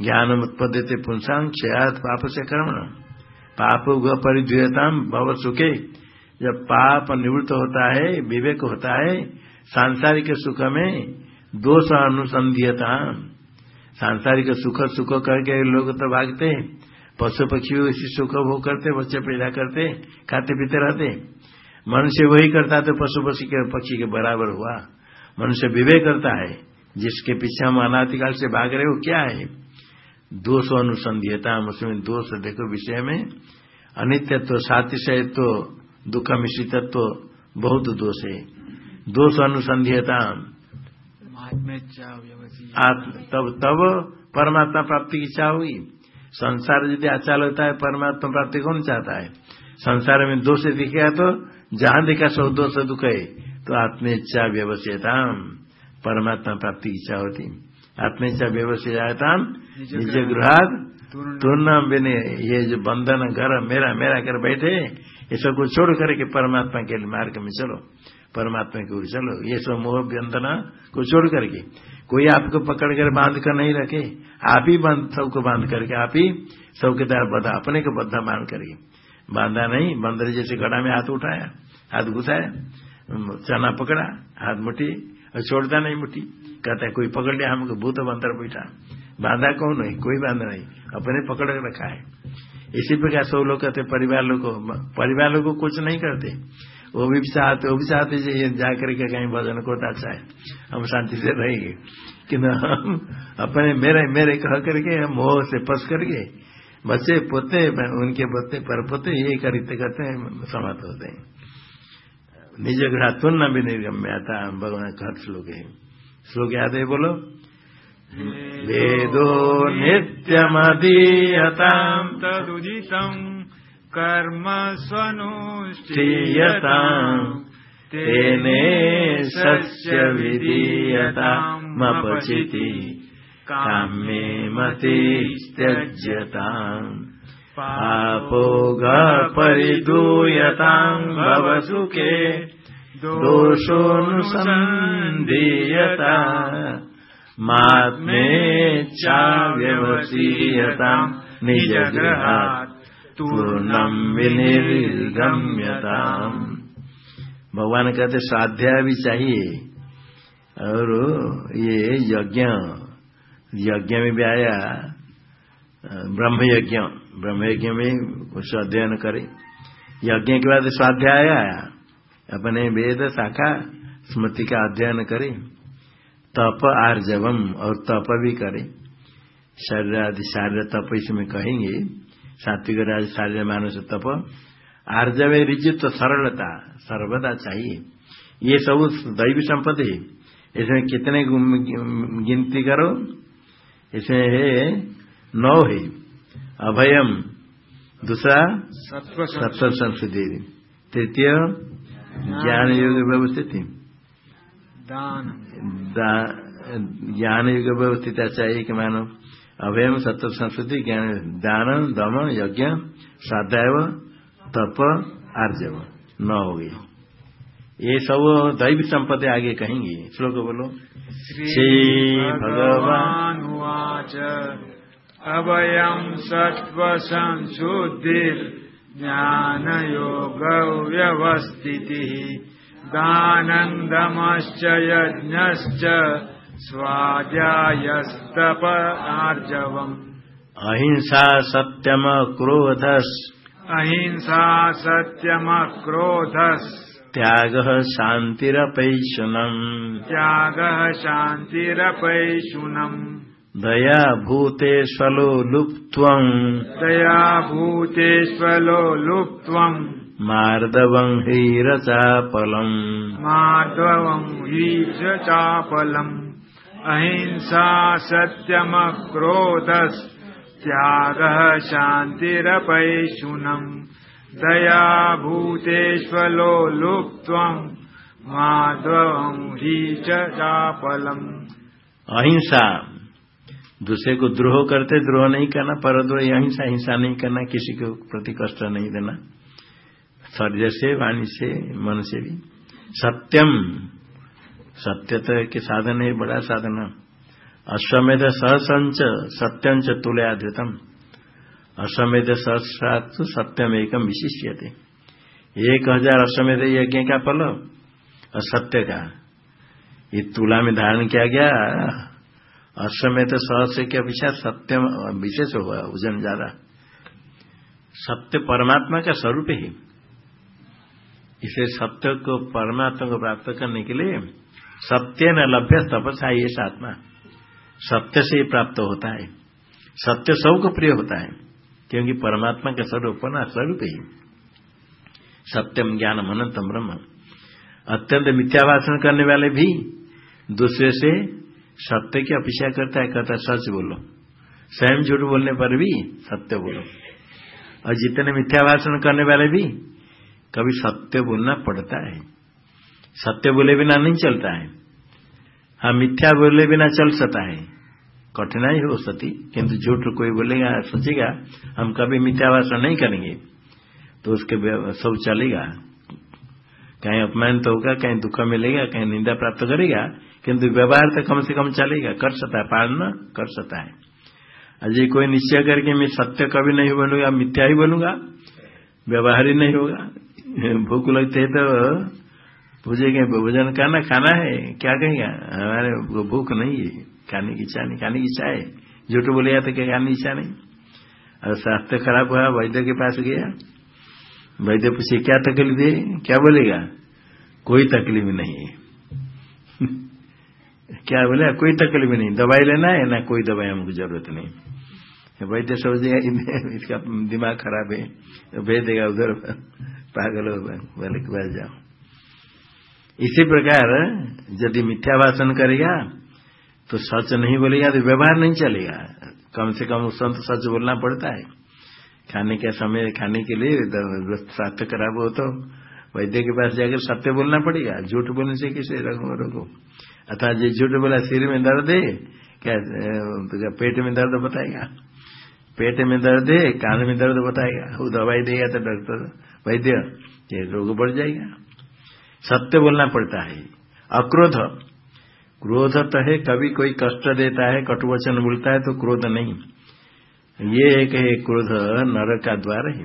ज्ञान उत्पद्यते पुंसांग क्षयात पाप से कर्म पाप परिधुयता भव सुखे जब पाप निवृत्त होता है, विवेक होता है, सांसारिक सुख में दोष अनुसंधियता सांसारिक सुख सुख करके लोग तो भागते हैं। पशु पक्षी इसी सुख भोग करते बच्चे पैदा करते, खाते पीते रहते। मनुष्य वही करता तो पशु पक्षी के पक्षी के बराबर हुआ। मनुष्य विवेक करता है, जिसके पीछे हम अनातिकाल से भाग रहे हो, क्या है? दोष अनुसंधियता उसमें दोष देखो विषय में। अनित्यत्व, सातिशयत्व दुख मिश्रितत्व बहुत दोष है। दोष अनुसंधियता तब तब परमात्मा प्राप्ति की इच्छा होगी संसार यदि अचाल होता है, परमात्मा प्राप्ति कौन चाहता है? संसार में दोष दिखेगा तो जहाँ देखा सब दोष दुख है तो आत्मेच्छा व्यवसायता परमात्मा प्राप्ति की इच्छा होती। आत्मेच्छा व्यवसायता निज गृहात तुर्ना बिने ये जो बंधन घर, मेरा मेरा कर बैठे, ये सबको छोड़ करके परमात्मा के मार्ग में चलो। परमात्मा की ओर चलो। ये सब मोह व्यंजना को छोड़ करके कोई आपको पकड़ कर बाँध कर नहीं रखे। आप ही सबको बाँध करके आप ही सबके द्वारा बधा, अपने को बद्धा बाँध करके बांधा नहीं, बंदर जैसे घड़ा में हाथ उठाया, हाथ घुसाया, चना पकड़ा, हाथ मुठी, और छोड़ता नहीं मुठी। कहता है, कोई पकड़ लिया हमको भूत बंदर बैठा। बांधा कौन नहीं कोई बांधा नहीं। अपने पकड़ रखा है। इसी प्रकार सब लोग कहते परिवार लोग को परिवार लोग को कुछ नहीं करते। वो भी चाहते वो भी चाहते जाकर के कहीं भजन को अच्छा है हम शांति से रहेंगे। किन्तु हम अपने मेरे मेरे कह करके हम मोह से पस करके, बच्चे, पोते उनके बच्चे पर पोते, ये करते करते समाप्त होते हैं। निज ग्रह तुन्न भी निर्गम्य आता भगवान का श्लोक है। श्लोक याद है बोलो? वेदो नित्यमदीयताम् तदुदितम् कर्म स्वनुष्ठीयताम् तेने सस्य विधीयतामपचिति काम्ये मतिस्त्यज्यताम् पापोगपरिदूयताम् भवसुखे दोषोऽनुसन्धीयता। मात्मेच्छा व्यवसीयताम् निजगृहात् पूर्णम विनिर्गम्यताम। भगवान कहते स्वाध्याय भी चाहिए। और ये यज्ञ यज्ञ में भी आया ब्रह्म यज्ञ ब्रह्म यज्ञ में कुछ अध्ययन करे। यज्ञ के बाद स्वाध्याय आया, अपने वेद शाखा, स्मृति का अध्ययन करे। तप आर्जवम और तप भी करे। शरीर आदि शारीर तप इसमें कहेंगे। सात्विक राज शारीर मानस तप। आर्जव रिजित सरलता सर्वदा चाहिए। ये सब दैवी संपत्ति है। इसमें कितने गिनती करो? इसमें है नौ है। अभयम दूसरा सत्व संस्कृति तृतीय ज्ञान योग व्यवस्थित ज्ञान युग व्यवस्थित चाहिए कि मानव अभयम सत्व संस्कृति ज्ञान दान दम यज्ञ स्वाध्याय तप आर्जव। न हो गई ये सब दैवी संपत्ति आगे कहेंगे। श्लोक बोलो। श्री भगवान अभयम सत्व संशुद्धि ज्ञान योग व्यवस्थिति दानन्दमश्च यज्ञश्च स्वाध्यायस्तप आर्जवम् अहिंसा सत्यम क्रोधस्। अहिंसा सत्यमक्रोधस् त्यागः शान्तिरपैशुनम्। त्यागः शान्तिरपैशुनम्। दया भूतेष्वलो लुप्त्वम्। दया भूतेष्वलो लुप्त्वम् मार्दवम् हीरचापलम्। माधवम् हीरचापलम्। अहिंसा सत्यमक्रोधस्त्यागः शान्तिरपैशुनम्। दया भूतेष्वलो लुप्त्वम् माधवम् हीरचापलम्। अहिंसा। दूसरे को द्रोह करते द्रोह नहीं करना परद्रोह अहिंसा हिंसा नहीं करना किसी को प्रति कष्ट नहीं देना। शरीर से, वाणी से, मन से भी। सत्यम। सत्य तो के साधन है, बड़ा साधन अश्वमेध सहसंच, सत्यंच तुलयाधृतम। अश्वमेध सहस्रात सत्यम एकम विशिष्य थे एक हज़ार अश्वमेध यज्ञ का फल? और सत्य का। ये तुला में धारण किया गया। अश्वमेध सहस्य के अपेक्षा सत्य विशेष हुआ वज़न ज़्यादा। सत्य परमात्मा का स्वरूप है। इसे सत्य को परमात्मा को प्राप्त करने के लिए सत्य न लभ्य तपसा ये आत्मा सत्य से ही प्राप्त होता है। सत्य सबको प्रिय होता है, क्योंकि परमात्मा का स्वरूप ना स्वरूप ही। सत्यम ज्ञान अनंतम ब्रह्म। अत्यंत मिथ्या भाषण करने वाले भी दूसरे से सत्य की अपेक्षा करता है, कहता सच बोलो। स्वयं झूठ बोलने पर भी सत्य बोलो। और जितने मिथ्या भाषण करने वाले भी कभी सत्य बोलना पड़ता है। सत्य बोले बिना नहीं चलता है। हाँ मिथ्या बोले बिना चल सकता है। कठिनाई हो सकती, किंतु झूठ कोई बोलेगा, सोचेगा, हम कभी मिथ्या भाषण नहीं करेंगे तो उसके सब चलेगा। कहीं अपमान तो होगा, कहीं दुख मिलेगा, कहीं निंदा प्राप्त करेगा, किंतु व्यवहार तो कम से कम चलेगा। कर सकता है, पालना कर सकता है। अजय कोई निश्चय करके मैं सत्य कभी नहीं बोलूँगा, मिथ्या ही बोलूँगा, व्यवहार ही नहीं होगा। भूख लगते है तो पूछेंगे, भोजन खाना खाना है? क्या कहेगा? हमारे भूख नहीं है, खाने की इच्छा नहीं, खाने की इच्छा है। झूठ बोलेगा तो क्या खाने की इच्छा नहीं? और स्वास्थ्य खराब हुआ, वैद्य के पास गया। वैद्य पूछे, क्या तकलीफ़ है? क्या बोलेगा? कोई तकलीफ़ नहीं है। क्या बोले? कोई तकलीफ़ नहीं, दवाई लेना है, ना कोई दवाई हमको ज़रूरत नहीं। वैद्य सोचेगा इसका दिमाग खराब है। तो भेज देगा उधर। पागल हो बोले के पास जाओ। इसी प्रकार, यदि मिथ्या भाषण करेगा तो सच नहीं बोलेगा तो व्यवहार नहीं चलेगा। कम से कम संत सच बोलना पड़ता है। खाने के समय, खाने के लिए स्वास्थ्य खराब हो तो वैद्य के पास जाकर सत्य बोलना पड़ेगा। झूठ बोलने से किसे रखो रखो अथा जो झूठ बोला, सिर में दर्द है, क्या तो पेट में दर्द बताएगा? पेट में दर्द है, कान में दर्द बताएगा। वो दवाई देगा तो डॉक्टर वैद्य, ये रोग बढ़ जाएगा। सत्य बोलना पड़ता है। अक्रोध। क्रोध तो है, कभी कोई कष्ट देता है कटुवचन बोलता है तो क्रोध नहीं। ये एक है क्रोध, नर का द्वार है।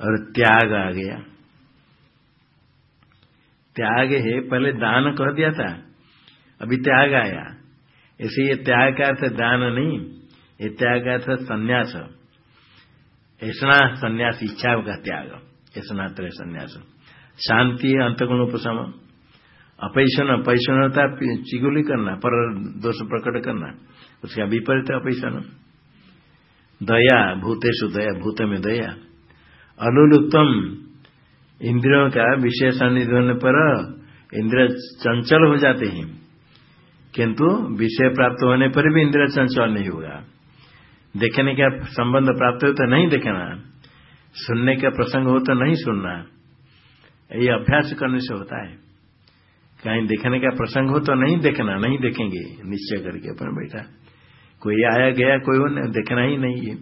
और त्याग आ गया। त्याग है, पहले दान कह दिया था, अभी त्याग आया। ये त्याग का अर्थ दान नहीं। त्याग अर्थ संन्यास। ऐसा संन्यास इच्छा का त्याग। ऐसा तरह संन्यास। शांति, अंतगुण उपशम। अपैशन अपैशन होता चिगुली करना, पर दोष प्रकट करना। उसका विपरीत अपैशन। दया, भूतेषु दया भूत में दया। अनुलुप्तम इंद्रियों का विशेष निधि होने पर इंद्र चंचल हो जाते हैं। किंतु विषय प्राप्त होने पर भी इंद्र चंचल नहीं होगा। देखने का संबंध प्राप्त हो तो नहीं देखना सुनने का प्रसंग हो तो नहीं सुनना ये अभ्यास करने से होता है। कहीं देखने का प्रसंग हो तो नहीं देखना, नहीं देखेंगे। निश्चय करके अपन बैठा कोई आया गया, कोई देखना ही नहीं है।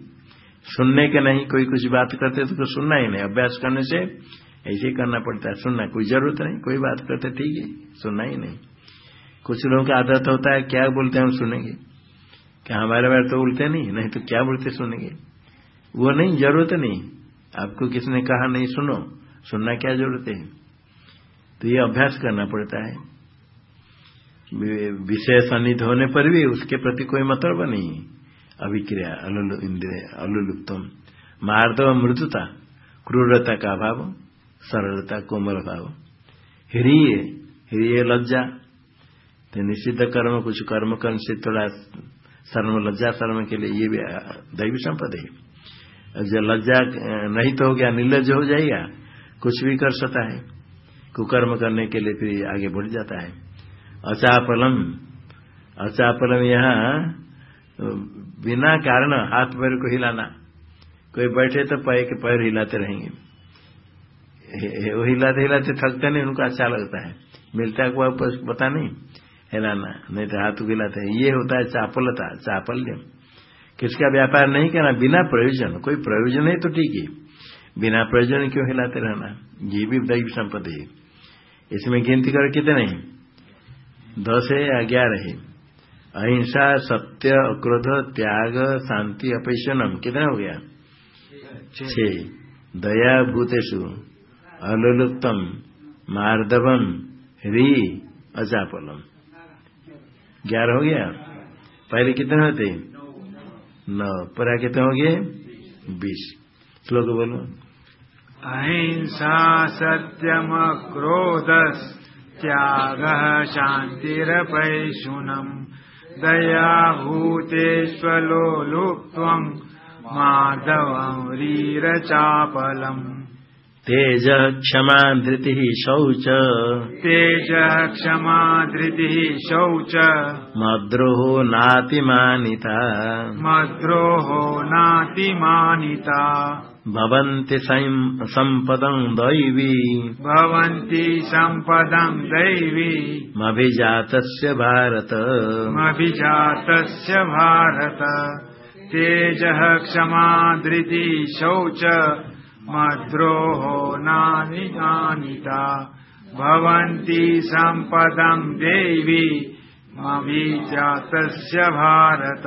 सुनने के नहीं, कोई कुछ बात करते तो सुनना ही नहीं। अभ्यास करने से ऐसे ही करना पड़ता है। सुनना कोई ज़रूरत नहीं, कोई बात करते, ठीक है, सुनना ही नहीं। कुछ लोगों का आदत होता है, क्या बोलते हैं, हम सुनेंगे। क्या हमारे बारे तो उल्टे नहीं नहीं तो क्या बोलते सुनेंगे? वो नहीं, ज़रूरत नहीं। आपको किसने कहा, नहीं, सुनो। सुनना क्या ज़रूरत है? तो ये अभ्यास करना पड़ता है। विषय सन्निध होने पर भी उसके प्रति कोई मतलब नहीं। अभिक्रिया अलुलुप्तम। मार्दव मृदुता, क्रूरता का अभाव, सरलता, कोमल भाव। हिरीय हिरीय लज्जा। तो निषिद्ध कर्म, कुछ कर्म कर्म से थोड़ा शर्म लज्जा शर्म के लिए ये भी दैवी संपद है। जो लज्जा नहीं तो हो गया, निर्लज हो जाएगा, कुछ भी कर सकता है। कुकर्म करने के लिए फिर आगे बढ़ जाता है। अचापलम अचापलम यहाँ बिना कारण हाथ पैर को हिलाना। कोई बैठे तो पैर के पैर हिलाते रहेंगे। वो हिलाते हिलाते थकते नहीं, उनको अच्छा लगता है। मिलता है कोई पता नहीं। हिलाना नहीं तो हाथ हिलाते हैं। ये होता है चापलता चापल्य किसका व्यापार नहीं करना? बिना प्रयोजन। कोई प्रयोजन है तो ठीक है। बिना प्रयोजन क्यों हिलाते रहना? ये भी दैव संपत्ति है। इसमें गिनती कर कितने नहीं दस है या ग्यारह है? अहिंसा सत्य अक्रोध त्याग शांति अपेशनम। कितना हो गया? छ दया भूतेषु अलुलुप्तम मार्दवम री अजापलम। ग्यारह हो गया? पहले कितने होते नौ। परा कितने हो गए? बीस। श्लोक बोलो। अहिंसा सत्यमक्रोधस्त्यागः शान्तिरपैशुनम्। दयाभूतेष्वलो लुप्त्वम् माधवम् वीरचापलम्। तेज क्षमा धृतिः शौच। तेज क्षमा धृतिः शौच। मद्रोहो नातिमानिता। मद्रोहो नातिमानिता। भवन्ति सम्पदम् दैवी। भवन्ति सम्पदम् दैवी। मभिजातस्य भारत। मभिजातस्य भारत। तेजः क्षमा धृति शौच मद्रोहो नानिता भवन्ति सम्पदम् देवी मभिजातस्य भारत।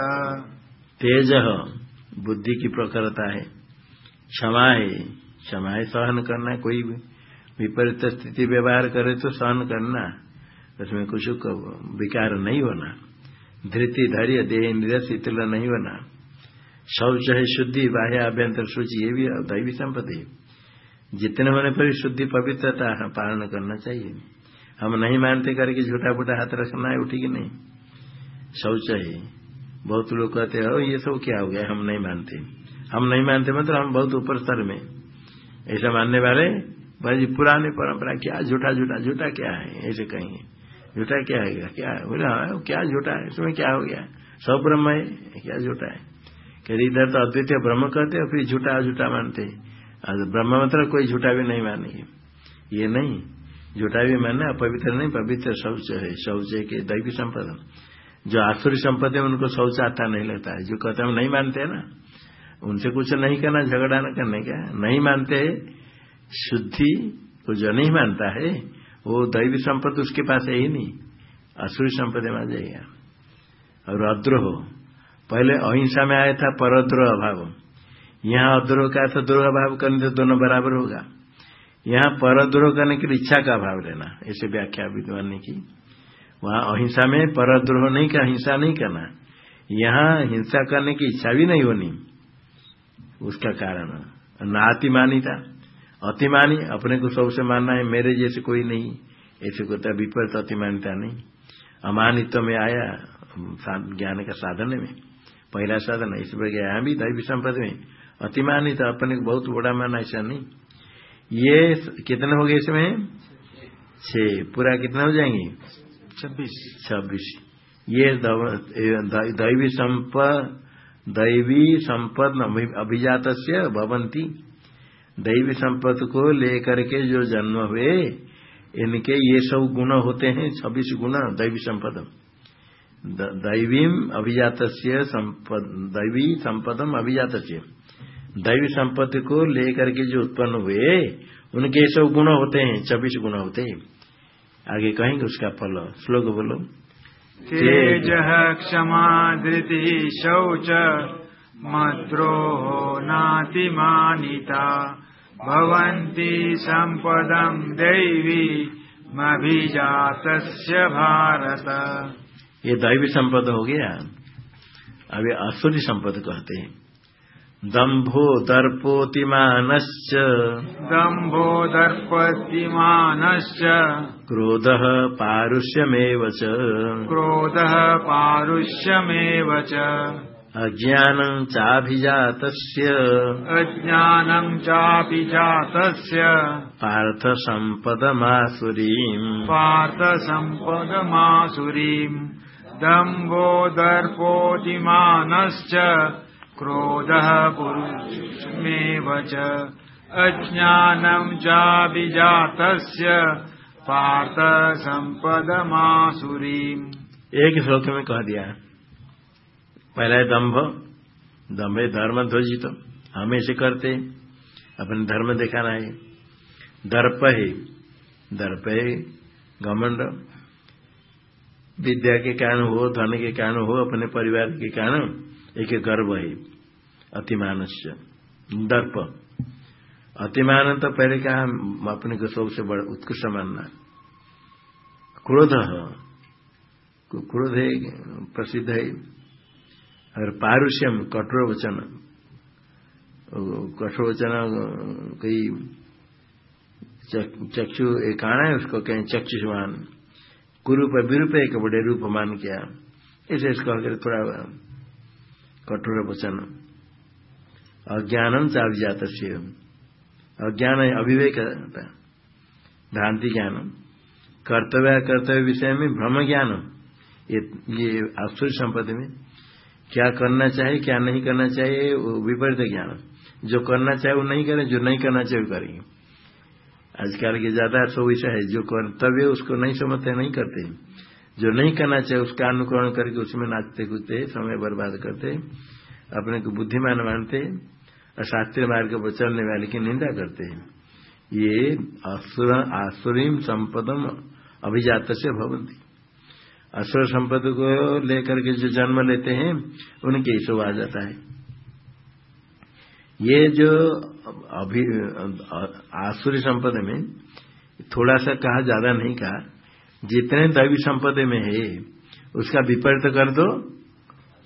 तेज बुद्धि की प्रखरता है, क्षमा है क्षमा है सहन करना, कोई भी विपरीत स्थिति व्यवहार करे तो सहन करना, उसमें कुछ विकार नहीं होना, धृति धैर्य, देह इंद्रिय शीतल नहीं होना। शौच है शुद्धि बाह्य अभ्यंतर सूची ये भी दैवी संपत्ति है। जितने होने पर भी शुद्धि, पवित्रता पालन करना चाहिए। हम नहीं मानते करके झूठा फूटा हाथ रखना है, उठी कि नहीं। शौच है। बहुत लोग कहते हो ये सब क्या हो गया? हम नहीं मानते। हम नहीं मानते मतलब हम बहुत ऊपर स्तर में। ऐसा मानने वाले, भाई पुरानी परंपरा, क्या झूठा झूठा झूठा क्या है? ऐसे कहेंगे। झूठा क्या है? क्या? बोले हाँ क्या झूठा है? इसमें क्या हो गया? सब ब्रह्म है, क्या झूठा है? कहते इधर तो अद्वितीय ब्रह्म कहते और फिर झूठा झूठा मानते और ब्रह्म मतलब कोई झूठा भी नहीं मानेंगे ये नहीं झूठा भी मानना अपवित्र नहीं पवित्र शौच है शौच कि दैवी संपदा जो आसुरी संपत्ति है उनको शौच आता नहीं लगता है जो कहते हम नहीं मानते ना उनसे कुछ नहीं करना झगड़ा न करने का नहीं मानते शुद्धि को जो नहीं मानता है वो दैवी संपत्ति उसके पास है ही नहीं असुरी संपत्ति में आ जाएगा और अद्रोह पहले अहिंसा में आया था, परद्रोह अभाव यहाँ अद्रोह का तो द्रोह अभाव करने से दोनों बराबर होगा। यहाँ परद्रोह करने के लिए इच्छा का अभाव लेना, ऐसे व्याख्या विद्वान ने की। वहाँ अहिंसा में परद्रोह नहीं का हिंसा नहीं करना। यहाँ हिंसा करने की इच्छा भी नहीं होनी। उसका कारण नातिमानिता अतिमानी अपने को सबसे मानना है, मेरे जैसे कोई नहीं। ऐसे को तो विपरीत अतिमानिता नहीं। अमानित्व में आया ज्ञान का साधन में पहला साधन इस पर गया भी दैवी संपद में अतिमानित अपने को बहुत बड़ा माना ऐसा नहीं। ये कितने हो गए इसमें? छह। पूरा कितना हो जाएँगे? छब्बीस। छब्बीस। ये दैवी संपद दैवी संपद अभिजात भवंती। दैवी संपद को लेकर के जो जन्म हुए इनके ये सब गुण होते हैं छब्बीस गुण दैवी संपद दैवीम अभिजात दैवी संपदम अभिजात दैवी संपत्ति को लेकर के जो उत्पन्न हुए, उनके सब गुण होते हैं, छब्बीस गुण होते हैं। आगे कहेंगे उसका फल, श्लोक बोलो। तेज क्षमा धृति शौच मद्रोहो नातिमानिता। भवन्ति सम्पदम् दैवी, मभिजातस्य भारत। ये दैवी संपद हो गया। अभी असुरी संपद कहते हैं। दम्भो दर्पोतिमानश्च। दम्भो दर्पतिमानश्च। क्रोधः पारुष्यमेव च। क्रोधः पारुष्यमेव च। अज्ञानम् चाभिजातस्य। अज्ञानम् चापि जातस्य पार्थसम्पदमासुरीम्। पार्थसम्पदमासुरीम्। दम्भो दर्पोतिमानश्च क्रोधः पुरुषमेव च। अज्ञानम् चाभिजातस्य पार्थसम्पदमासुरीम्। एक श्लोक में कह दिया पहला है दम्भ। दम्भ धर्म ध्वजित। हम ऐसे करते अपने धर्म दिखाना है दर्प है। दर्प है घमंड विद्या के कारण हो, धन के कारण हो, अपने परिवार के कारण, एक गर्व है अतिमानस्य दर्प। अतिमान तो पहले कहा, अपने को सबसे बड़ा उत्कृष्ट मानना क्रोध क्रोध है, प्रसिद्ध है। और पारुष्यम, कठोर वचन। कठोर वचन, कोई चक्षु एक आना है, उसको कहें चक्षुष्मान कुरूप विरूप एक बड़े रूप मान किया। ऐसे इसको अगर थोड़ा कठोर वचन। अज्ञानम चावि जात अज्ञान अविवेक भ्रांति ज्ञान। कर्तव्य कर्तव्य विषय में भ्रम ज्ञान। ये ये आश्चर्य संपत्ति में। क्या करना चाहिए, क्या नहीं करना चाहिए विपरीत ज्ञान। जो करना चाहिए वो नहीं करें, जो नहीं करना चाहिए वो करेंगे। आजकल के ज़्यादा सो विषय है जो कर्तव्य उसको नहीं समझते, नहीं करते। जो नहीं करना चाहिए, उसका अनुकरण करके उसमें नाचते कूदते, समय बर्बाद करते, अपने को बुद्धिमान मानते और शास्त्रीय मार्ग पर चलने वाले की निंदा करते। हैं ये आसुरीम संपदम अभिजात से भवंती असुर संपद को लेकर के जो जन्म लेते हैं, उनके ही शो आ जाता है। ये जो अभी, आसुरी संपद में, थोड़ा सा कहा, ज़्यादा नहीं कहा, जितने दैवी संपदा में है, उसका विपरीत कर दो,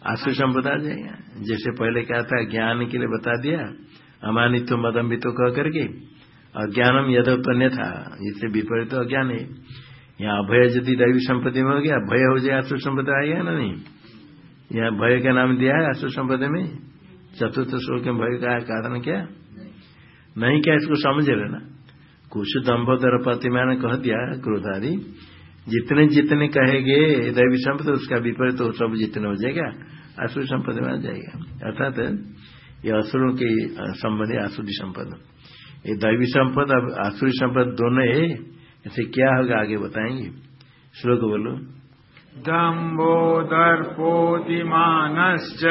आसुरी संपदा आ जाएगा। जैसे पहले क्या था, ज्ञान के लिए बता दिया अमानित मदम भी तो कह करके अज्ञानम यदोत्पन्न था इससे विपरीत तो अज्ञान है यहाँ अभय यदि दैवी संपत्ति में हो गया भय हो जाए, आसुर संपदा आएगा ना नहीं? यहाँ भय का नाम दिया है, आसुर संपदा में। चतुर्थ श्लोक में भय का कारण क्या? नहीं क्या इसको समझ लेना कुछ दम्भोदर प्रतिमा ने कह दिया क्रोधादि जितने जितने कहेंगे, दैवी संपद, उसका विपरीत तो सब जितने हो जाएगा आसुरी संपद में आ जाएगा। अर्थात, ये असुरों के संबंधी आसुरी संपद। ये दैवी संपद अब आसुरी संपद दोनों है ऐसे क्या होगा आगे बताएँगे। श्लोक बोलो। दम्भो दर्पोतिमानश्च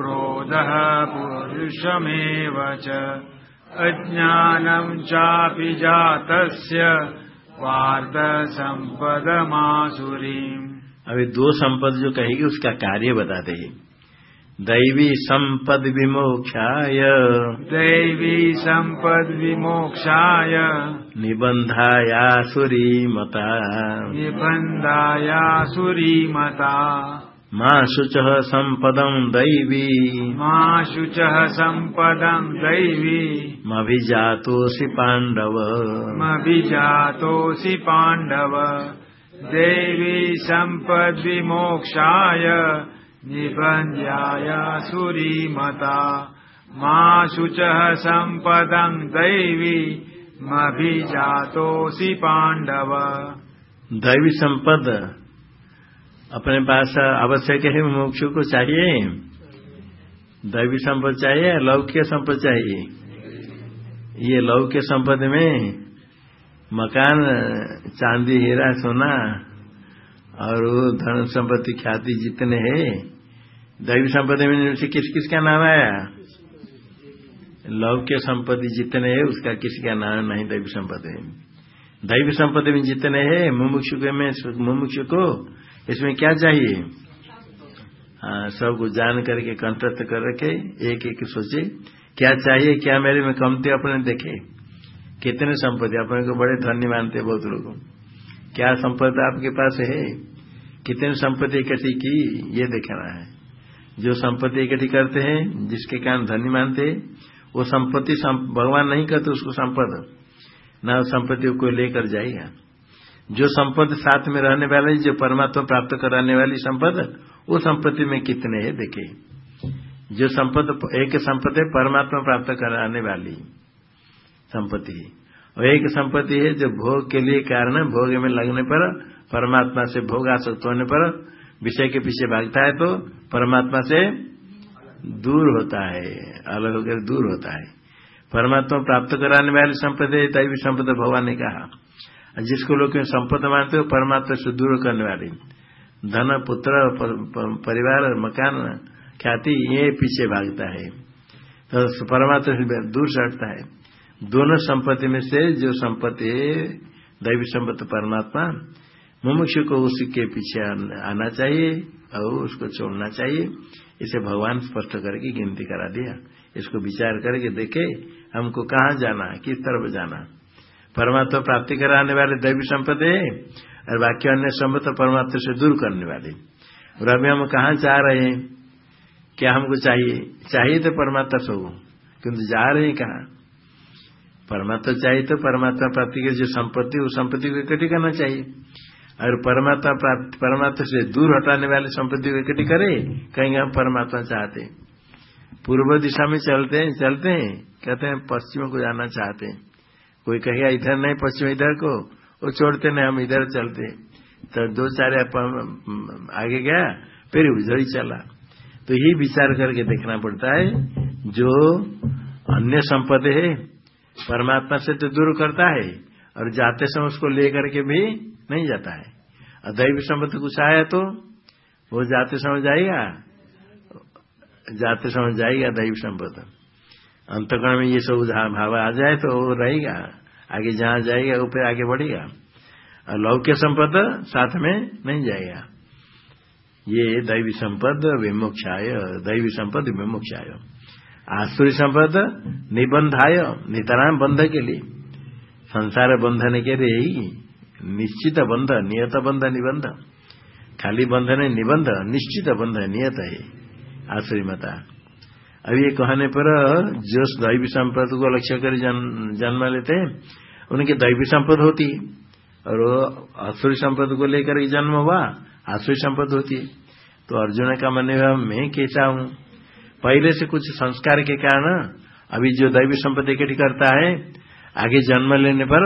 क्रोधः पुरुषमेव च। अज्ञानम् चापि जातस्य वार्धसम्पदमासुरीम्। अभी दो संपद जो कहेगी उसका कार्य बताते हैं। दैवी संपद विमोक्षाय। दैवी सम्पद् विमोक्षाय। निबन्धायासुरी मता निबन्धायासुरीमता मा शुचः सम्पदम् दैवी। मा शुचः सम्पदम् दैवी। मभिजातोऽसि पाण्डव। मभिजातोऽसि पाण्डव। देवी सम्पद्विमोक्षाय निबन्ध्याय सुरीमता। मा शुचः सम्पदम् दैवी। मभिजातोऽसि पाण्डव। दैवी संपद अपने पास आवश्यक है, मोक्ष को चाहिए, दैवी संपद चाहिए, लौकिक संपद चाहिए। ये लौकिक संपद में मकान, चांदी, हीरा, सोना और वो धन संपत्ति, ख्याति जितने हैं, दैवी संपत्ति में से किस किस का नाम आया लौकिक संपत्ति जितने है, उसका किसी का नाम नहीं? दैवी संपत्ति दैवी संपत्ति में जितने हैं, मुमुक्षु में मुमुक्षु को इसमें क्या चाहिए? हाँ सबको जान करके कंठस्थ कर रखे, एक एक सोचे, क्या चाहिए, क्या मेरे में कमते अपने देखे? कितने संपत्ति? अपने को बड़े धन्य मानते बहुत लोग। क्या संपत्ति आपके पास है? कितने संपत्ति इकट्ठी की? ये देखना है। जो संपत्ति इकट्ठी करते हैं, जिसके कारण धन्य मानते वो संपत्ति भगवान नहीं करते उसको संपद। न संपत्ति को लेकर जाएगा। जो संपद साथ में रहने वाले, जो परमात्मा प्राप्त कराने वाली संपद वो संपत्ति में कितने है देखे। जो संपद एक संपत्ति है परमात्मा प्राप्त कराने वाली संपत्ति और एक संपत्ति है जो भोग के लिए कारण भोग में लगने पर, परमात्मा से भोग आसक्त होने पर, विषय के पीछे भागता है तो परमात्मा से दूर होता है, अलग होकर दूर होता है। परमात्मा प्राप्त कराने वाली संपत्ति दैवी संपत्ति भगवान ने कहा। जिसको लोग संपत्ति मानते हो, परमात्मा से दूर करने वाली। धन, पुत्र परिवार, मकान, ख्याति, ये पीछे भागता है। तो परमात्मा से दूर से हटता है। दोनों संपत्ति में से जो संपत्ति है, दैवी संपत्ति परमात्मा, मुमुक्ष को उसी के पीछे आना चाहिए और उसको छोड़ना चाहिए। इसे भगवान स्पष्ट करके गिनती करा दिया। इसको विचार करके देखे, हमको कहाँ जाना, किस तरफ़ जाना। परमात्मा प्राप्ति कराने वाले दैवी संपत्ति है और बाकी अन्य संपत्ति परमात्मा से दूर करने वाले। और अभी हम कहाँ जा रहे हैं? क्या हमको चाहिए? चाहिए तो परमात्मा सब किंतु जा रहे हैं कहा? परमात्मा चाहिए तो परमात्मा प्राप्ति की जो संपत्ति, उस संपत्ति को इकट्ठी करना चाहिए। और परमात्मा परमात्मा से दूर हटाने वाले संपत्ति को इकट्ठी करे, कहीं हम परमात्मा चाहते पूर्व दिशा में चलते हैं चलते हैं। कहते हैं, पश्चिम को जाना चाहते हैं। कोई कहेगा इधर नहीं, पश्चिम इधर को, वो छोड़ते नहीं, हम इधर चलते। तो दो चार आगे गया, फिर उधर ही चला। तो यही विचार करके देखना पड़ता है, जो अन्य संपत्ति है, परमात्मा से तो दूर करता है, और जाते समय उसको लेकर के भी नहीं जाता है। और दैवी संपत्ति कुछ आया तो वो जाते समय जाएगा, जाते समय जाएगा दैवी संपत्ति अंतकरण में ये सब भाव आ जाए तो वो रहेगा। आगे जहाँ जाएगा ऊपर आगे बढ़ेगा। और लौक्य संपद साथ में नहीं जाएगा। ये दैवी संपद विमुक्षाय दैवी संपद विमुक्षाय आसुरी संपद निबंधाय, नितराम बंध के लिए। संसार बंधन के लिए ही निश्चित बंध, नियत बंध, निबंध। खाली बंधन नहीं, निबंध, निश्चित बंध, नियत है। आसुरी मता। अब ये कहने पर जो दैवी संपद को लक्ष्य कर जन्म लेते हैं, उनकी दैवी संपद होती और आसुरी संपद को लेकर जन्म हुआ आसुरी संपद होती तो अर्जुन का मन मैं कैसा हूँ? पहले से कुछ संस्कार के कारण अभी जो दैवी संपत्ति इकट्ठी करता है, आगे जन्म लेने पर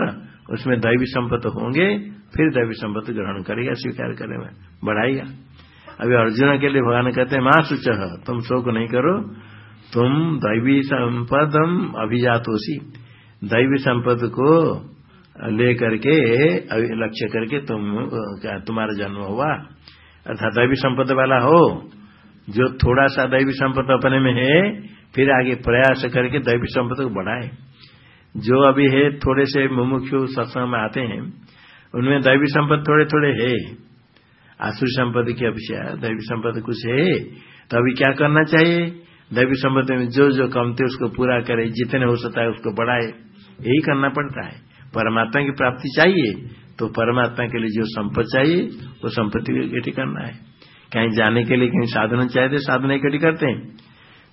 उसमें दैवी संपत्ति होंगे, फिर दैवी संपत्ति ग्रहण करेगा, स्वीकार करेगा। बढ़ाएगा अभी अर्जुन के लिए भगवान कहते हैं, माँ सुच तुम शोक नहीं करो तुम दैवी संपदम अभिजातोसी दैवी संपद को लेकर के लक्ष्य करके तुम तुम्हारा जन्म हुआ। अर्थात दैवी संपद वाला हो, जो थोड़ा सा दैवी संपद अपने में है, फिर आगे प्रयास करके दैवी संपद को बढ़ाए। जो अभी है, थोड़े से मुमुक्षु सत्संग में आते हैं, उनमें दैवी संपद थोड़े थोड़े है। आसुर संपद की अपेक्षा दैवी संपद कुछ है तो अभी क्या करना चाहिए? दैवी संपत्ति में जो जो कमते उसको पूरा करे, जितने हो सकता है उसको बढ़ाए, यही करना पड़ता है। परमात्मा की प्राप्ति चाहिए तो परमात्मा के लिए जो संपत्ति चाहिए, वो संपत्ति इकट्ठी करना है। कहीं जाने के लिए कहीं साधन चाहिए साधन इकट्ठी करते हैं।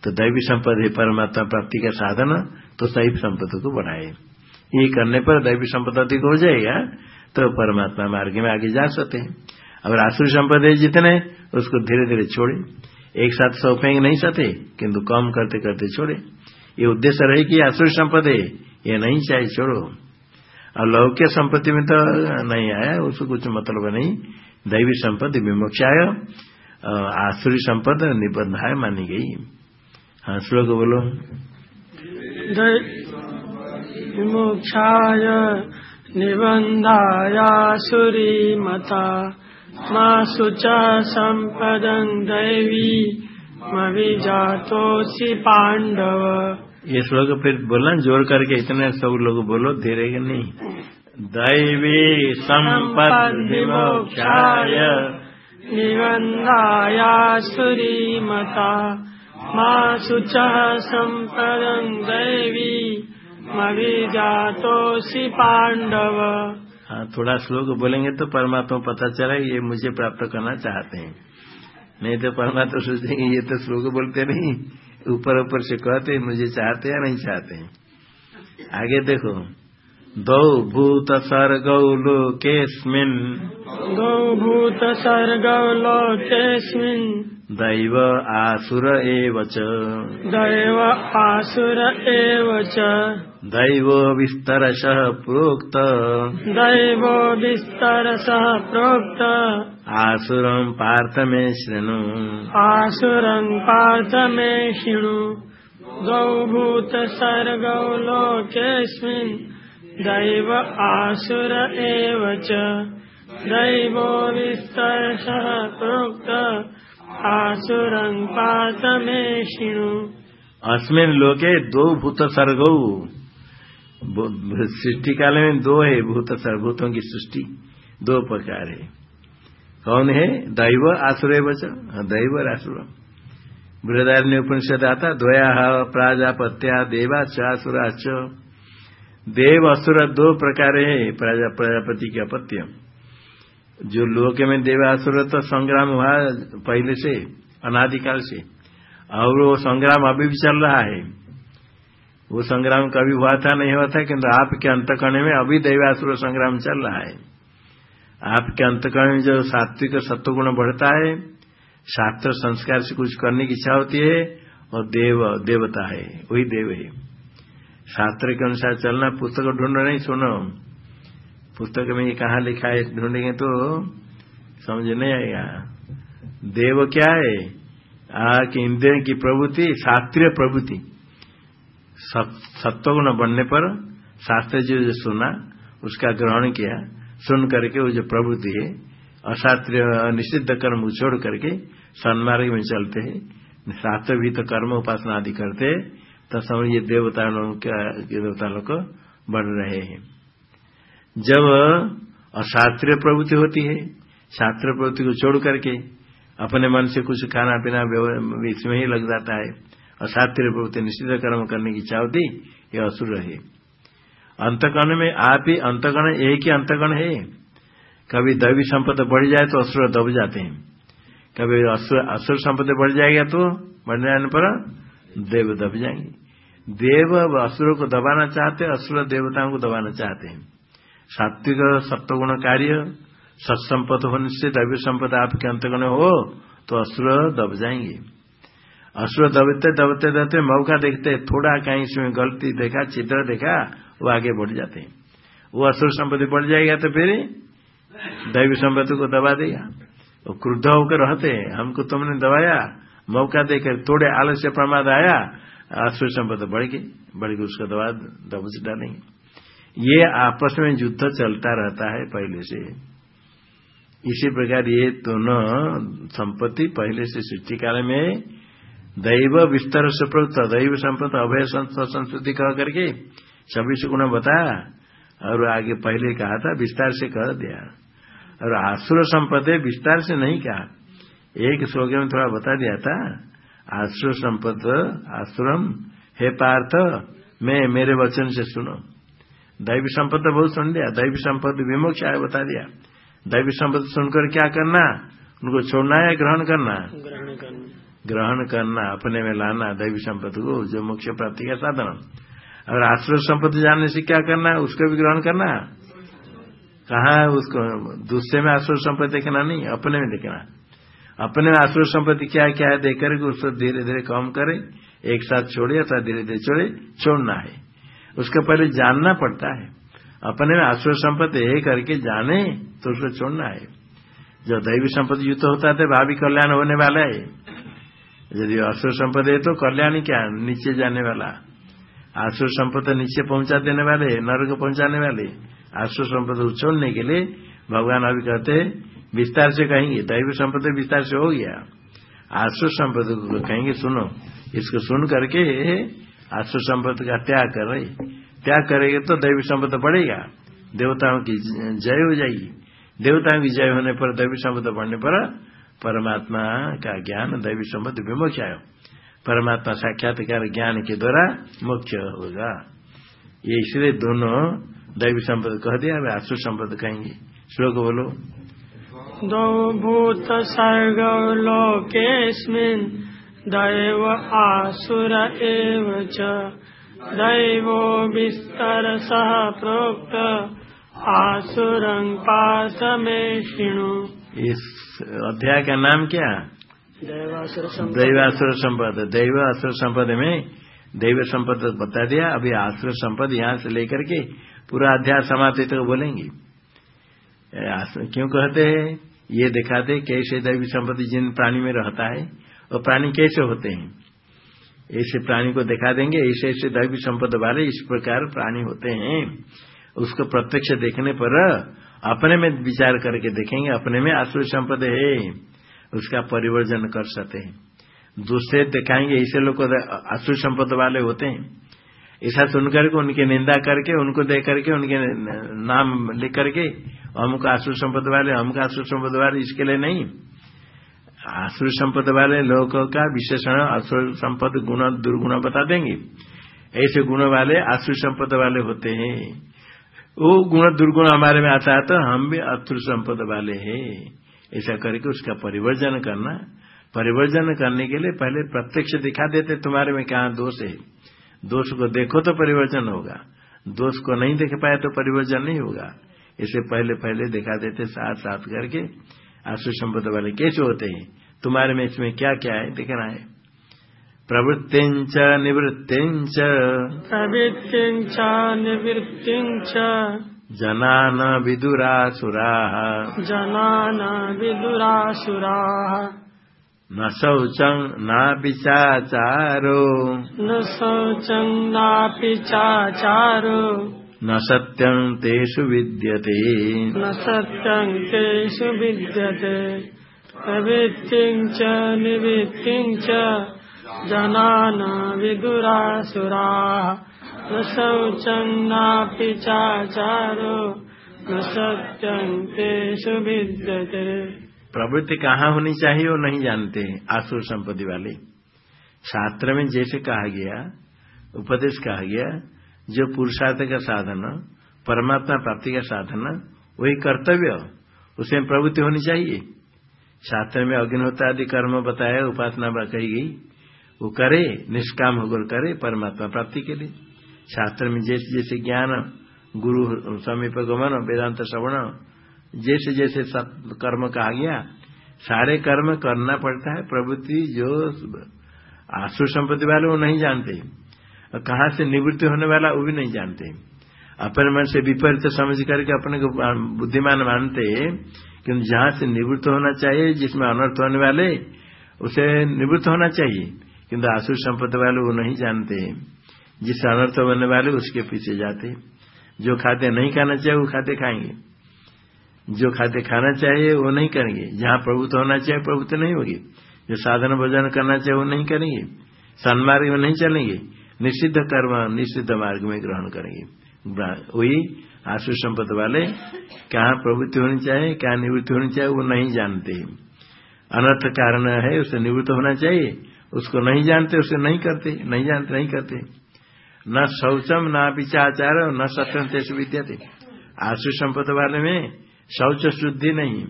तो दैवी संपत्ति परमात्मा प्राप्ति का साधन तो सही संपत्ति को बढ़ाए। ये करने पर दैवी संपत्ति अधिक हो जाएगा तो परमात्मा मार्ग में आगे जा सकते हैं। अगर आसुरी संपत्ति जितने, उसको धीरे धीरे छोड़े। एक साथ सौ फेंक नहीं सकते किंतु कम करते करते छोड़े। ये उद्देश्य रहे कि आसुरी संपत्ति ये नहीं चाहिए छोड़ो। और लौक्य संपत्ति में तो नहीं आया, उसको कुछ मतलब नहीं। दैवी संपत्ति विमोक्षाय आसुरी संपद निबंधाय मानी गई। हाँ श्लोक बोलो। विमोक्षाय निबंधायासुरी मता माँ शुच संपदं दैवी मविजातोसी पांडव ये श्लोक फिर बोलना ज़ोर करके इतने सब लोग बोलो धीरे के नहीं। दैवी संपद विमोक्षाय निबन्धायासुरीमता मा शुचः सम्पदम् दैवी मविजातोऽसि पांडव हाँ थोड़ा श्लोक बोलेंगे तो परमात्मा पता चला ये मुझे प्राप्त करना चाहते हैं। नहीं तो परमात्मा सोचेंगे ये तो श्लोक बोलते नहीं। ऊपर ऊपर से कहते मुझे चाहते या नहीं चाहते हैं। आगे देखो। द्वौ भूतसर्गौ लोकेऽस्मिन् द्वौ भूतसर्गौ लोकेऽस्मिन् दैव आसुर एव च। दैव आसुर एव च। दैवो विस्तरशः प्रोक्त। दैवो विस्तरशः प्रोक्त। आसुरम् पार्थ मे शृणु। आसुरम् पार्थ मे शृणु। द्वौ भूतसर्गौ लोकेऽस्मिन्। दैव आसुर एव च। दैवो विस्तरशः प्रोक्त। आसुरं पात मे शृणु। अस्मिन लोके दो भूत सर्गौ। सृष्टि काल में दो है, भूत, सर्वभूतों की सृष्टि। दो प्रकार है। कौन है? दैव, आसुर बच दैव और आसुर। बृहदारण्य उपनिषद आता, द्वया, प्राजापत्या देवा चासुराच देव, असुर दो प्रकार है, प्राजा, प्रजापति के अपत्य। जो लोक में देव असुर तो संग्राम हुआ पहले से, अनादिकाल से। और वो संग्राम अभी भी चल रहा है। वो संग्राम कभी हुआ था, नहीं हुआ था, किंतु आपके अंतकरण में अभी दैवासुर संग्राम चल रहा है। आपके अंतकरण में जो सात्विक सत्व गुण बढ़ता है, शास्त्र संस्कार से कुछ करने की इच्छा होती है, और देव, देवता है, वही देव है। शास्त्र के अनुसार चलना पुस्तक ढूंढो नहीं, सुनो। पुस्तक में ये कहा लिखा है, ढूंढेंगे तो समझ नहीं आएगा। देव क्या है? आ, कि इंद्रिय की प्रवृत्ति, शास्त्रीय प्रवृत्ति। सत्वगुण बनने पर शास्त्र जी जो सुना, उसका ग्रहण किया, सुन करके वो जो प्रवृत्ति है, अशास्त्रीय निषिद्ध कर्म छोड़ करके सन्मार्ग में चलते हैं, शास्त्र भी तो कर्म उपासना आदि करते तो समझ ये देवता देवता लोग बढ़ रहे हैं। जब अशास्त्रीय प्रवृत्ति होती है, शास्त्र प्रवृत्ति को छोड़ करके अपने मन से कुछ खाना पीना इसमें ही लग जाता है। अशास्त्रीय प्रवृत्ति, निश्चित कर्म करने की इच्छा होती ये असुर है। अंतकरण में आप ही अंतकरण, एक ही अंतकरण है। कभी दैवी संपत्ति बढ़ जाए तो असुर दब जाते हैं। कभी असुर संपत्ति बढ़ जाएगा तो बढ़ जाने पर देव दब जाएँगे। देव असुरों को दबाना चाहते हैं, असुर देवताओं को दबाना चाहते हैं। सात्विक सप्तगुण कार्य सत्संपत होने से दैवी संपदा आपके अंतगण हो तो असुर दब जाएँगे। असुर दबते दबते दबते मौका देखते, थोड़ा कहीं इसमें गलती देखा, चित्र देखा, वो आगे बढ़ जाते। हैं वो असुर संपत्ति बढ़ जाएगा तो फिर दैवी संपत्ति को दबा देगा। वो क्रुद्ध होकर रहते हैं। हमको तुमने दबाया, मौका देकर थोड़े आलस्य प्रमाद आया असुर संपत्ति बढ़ गई। बढ़ गई, उसका दबा दबच डालेंगे। ये आपस में युद्ध चलता रहता है पहले से। इसी प्रकार ये दोनों संपत्ति पहले से सृष्टि काल में दैव विस्तार से प्रवृत्त, दैव संपत्त अभय संस्कृति कह करके छब्बीस गुण बताया। और आगे पहले कहा था, विस्तार से कह दिया। और आसुर संपत्ति विस्तार से नहीं कहा। एक श्लोक में थोड़ा बता दिया था, आसुर संपद आसुरम, हे पार्थ, मैं मेरे वचन से सुनो। दैवी संपत्ति बहुत सुन लिया, दैव संपत्ति विमोक्ष आय बता दिया। दैव संपत्ति सुनकर क्या करना? उनको छोड़ना है ग्रहण करना? ग्रहण करना, अपने में लाना, दैवी संपत्ति को जो मुख्य प्राप्ति का साधन। और आश्रय संपत्ति जानने से क्या करना है? उसको भी ग्रहण करना कहा है उसको? दूसरे में आश्रय संपत्ति देखना नहीं, अपने में देखना अपने में आश्रय संपत्ति क्या क्या है? देख करके उसको धीरे धीरे कम करे, एक साथ छोड़े अथवा धीरे धीरे छोड़े, छोड़ना है। उसको पहले जानना पड़ता है। अपने में आश्रय संपत्ति है करके जाने तो उसको छोड़ना है। जो दैवी संपत्ति युद्ध होता है भावी कल्याण होने वाला है। यदि असुर संपद है तो कल्याण क्या नीचे जाने वाला। आसुर संपद नीचे पहुँचा देने वाले, नर्क पहुँचाने वाले। आसुर संपद उछोड़ने के लिए भगवान अभी कहते विस्तार से कहेंगे, दैव संपद विस्तार से हो गया। आसुर संपद को कहेंगे, सुनो, इसको सुन करके आसुर संपद का त्याग कर रहे। त्याग करेंगे तो दैवी संपद बढ़ेगा। देवताओं की जय हो जाएगी। देवताओं की जय होने पर दैवी संपद बढ़ने पर परमात्मा का ज्ञान दैवी संबंध विमोक्ष आयो परमात्मा साक्षात्कार ज्ञान के द्वारा मुख्य होगा। ये इसलिए दोनों दैवी संपद कह दिया, वे आसुर संपद कहेंगे। श्लोक बोलो। दो भूत सर्ग लोकेस्मिन् दैव आसुर एव दैवो विस्तरसः प्रोक्त आसुरं पास मे शृणु। इस अध्याय का नाम क्या? दैवासुर संपद। दैव असुर संपद में दैव संपद बता दिया। अभी आसुर संपद यहाँ से लेकर के पूरा अध्याय समाप्त तक बोलेंगे। क्यों कहते हैं? ये दिखाते कैसे दैवी संपत्ति जिन प्राणी में रहता है और प्राणी कैसे होते हैं। ऐसे प्राणी को दिखा देंगे। ऐसे ऐसे दैवी संपद वाले इस प्रकार प्राणी होते हैं। उसको प्रत्यक्ष देखने पर अपने में विचार करके देखेंगे, अपने में आसुर संपद है, उसका परिवर्जन कर सकते हैं। दूसरे दिखाएँगे, ऐसे लोग आसुर संपद वाले होते हैं। ऐसा सुनकर के उनकी निंदा करके, उनको देख करके, उनके नाम लिख करके हमको आसुर संपद वाले हमको आसुर संपद वाले, इसके लिए नहीं। आसुर संपद वाले लोगों का विशेषण आसुर संपद गुण, दुर्गुण बता देंगे। ऐसे गुण वाले आसुर संपद वाले होते हैं। वो गुण दुर्गुण हमारे में आता है तो हम भी अतुर संपद वाले हैं। ऐसा करके उसका परिवर्जन करना, परिवर्जन करने के लिए पहले प्रत्यक्ष दिखा देते, तुम्हारे में क्या दोष है। दोष को देखो तो परिवर्जन होगा। दोष को नहीं देख पाए तो परिवर्जन नहीं होगा। इसे पहले पहले दिखा देते साथ साथ करके आशु संपद वाले कैसे होते हैं? तुम्हारे में इसमें क्या क्या है देखना है। प्रवृत्तिंच निवृत्तिंच प्रवृत्तिञ्च निवृत्तिञ्च जनान विदुरासुराः जनान विदुरासुराः न शौचं नापि चाचारो। न शौचं नापि चाचारो। न सत्यं तेषु विद्यते। न सत्यं तेषु विद्यते। प्रवृत्तिं च निवृत्तिं च जनान विदुरासुराः न शौचं नापि चाचारो, न सत्यं तेषु विद्यते प्रवृत्ति कहाँ होनी चाहिए वो नहीं जानते हैं, आसुर संपत्ति वाले। शास्त्र में जैसे कहा गया, उपदेश कहा गया, जो पुरुषार्थ का साधन, परमात्मा प्राप्ति का साधन, वही कर्तव्य उसमें प्रवृत्ति होनी चाहिए। शास्त्र में अग्निहोत्र आदि कर्म बताया, उपासना कही गई। वो करे, निष्काम होकर करे परमात्मा प्राप्ति के लिए। शास्त्र में जैसे जैसे ज्ञान, गुरु समीप गमन वेदांत श्रवण, जैसे जैसे सब कर्म कहा गया, सारे कर्म करना पड़ता है प्रवृत्ति जो आसु संपत्ति वाले वो नहीं जानते। और कहाँ से निवृत्ति होने वाला वो भी नहीं जानते। अपने मन से विपरीत समझ करके अपने को बुद्धिमान मानते किंतु जहाँ से निवृत्त होना चाहिए, जिसमें अनर्थ होने वाले, उसे निवृत्त होना चाहिए। किंतु आसु संपत्ति वाले वो नहीं जानते जिससे अनर्थ बनने वाले उसके पीछे जाते हैं। जो खाते नहीं खाना चाहिए, वो खाते खाएँगे। जो खाते खाना चाहिए, वो नहीं करेंगे। जहाँ प्रभुत्व होना चाहिए, प्रभुत्व नहीं होगी। जो साधन भोजन करना चाहिए, वो नहीं करेंगे। सन्मार्ग में नहीं चलेंगे। निषिद्ध कर्म निषिद्ध मार्ग में ग्रहण करेंगे। वही आशु संपत्ति वाले कहाँ प्रवृत्ति होनी चाहिए क्या निवृत्ति होनी चाहिए, वो नहीं जानते। अनर्थ कारण है, उसे निवृत्त होना चाहिए। उसको नहीं जानते, उसे नहीं करते, नहीं जानते नहीं करते। न शौचम, न पिचाचार न सत्यम तेज थे आशु संपत्ति वाले में शौच शुद्धि नहीं।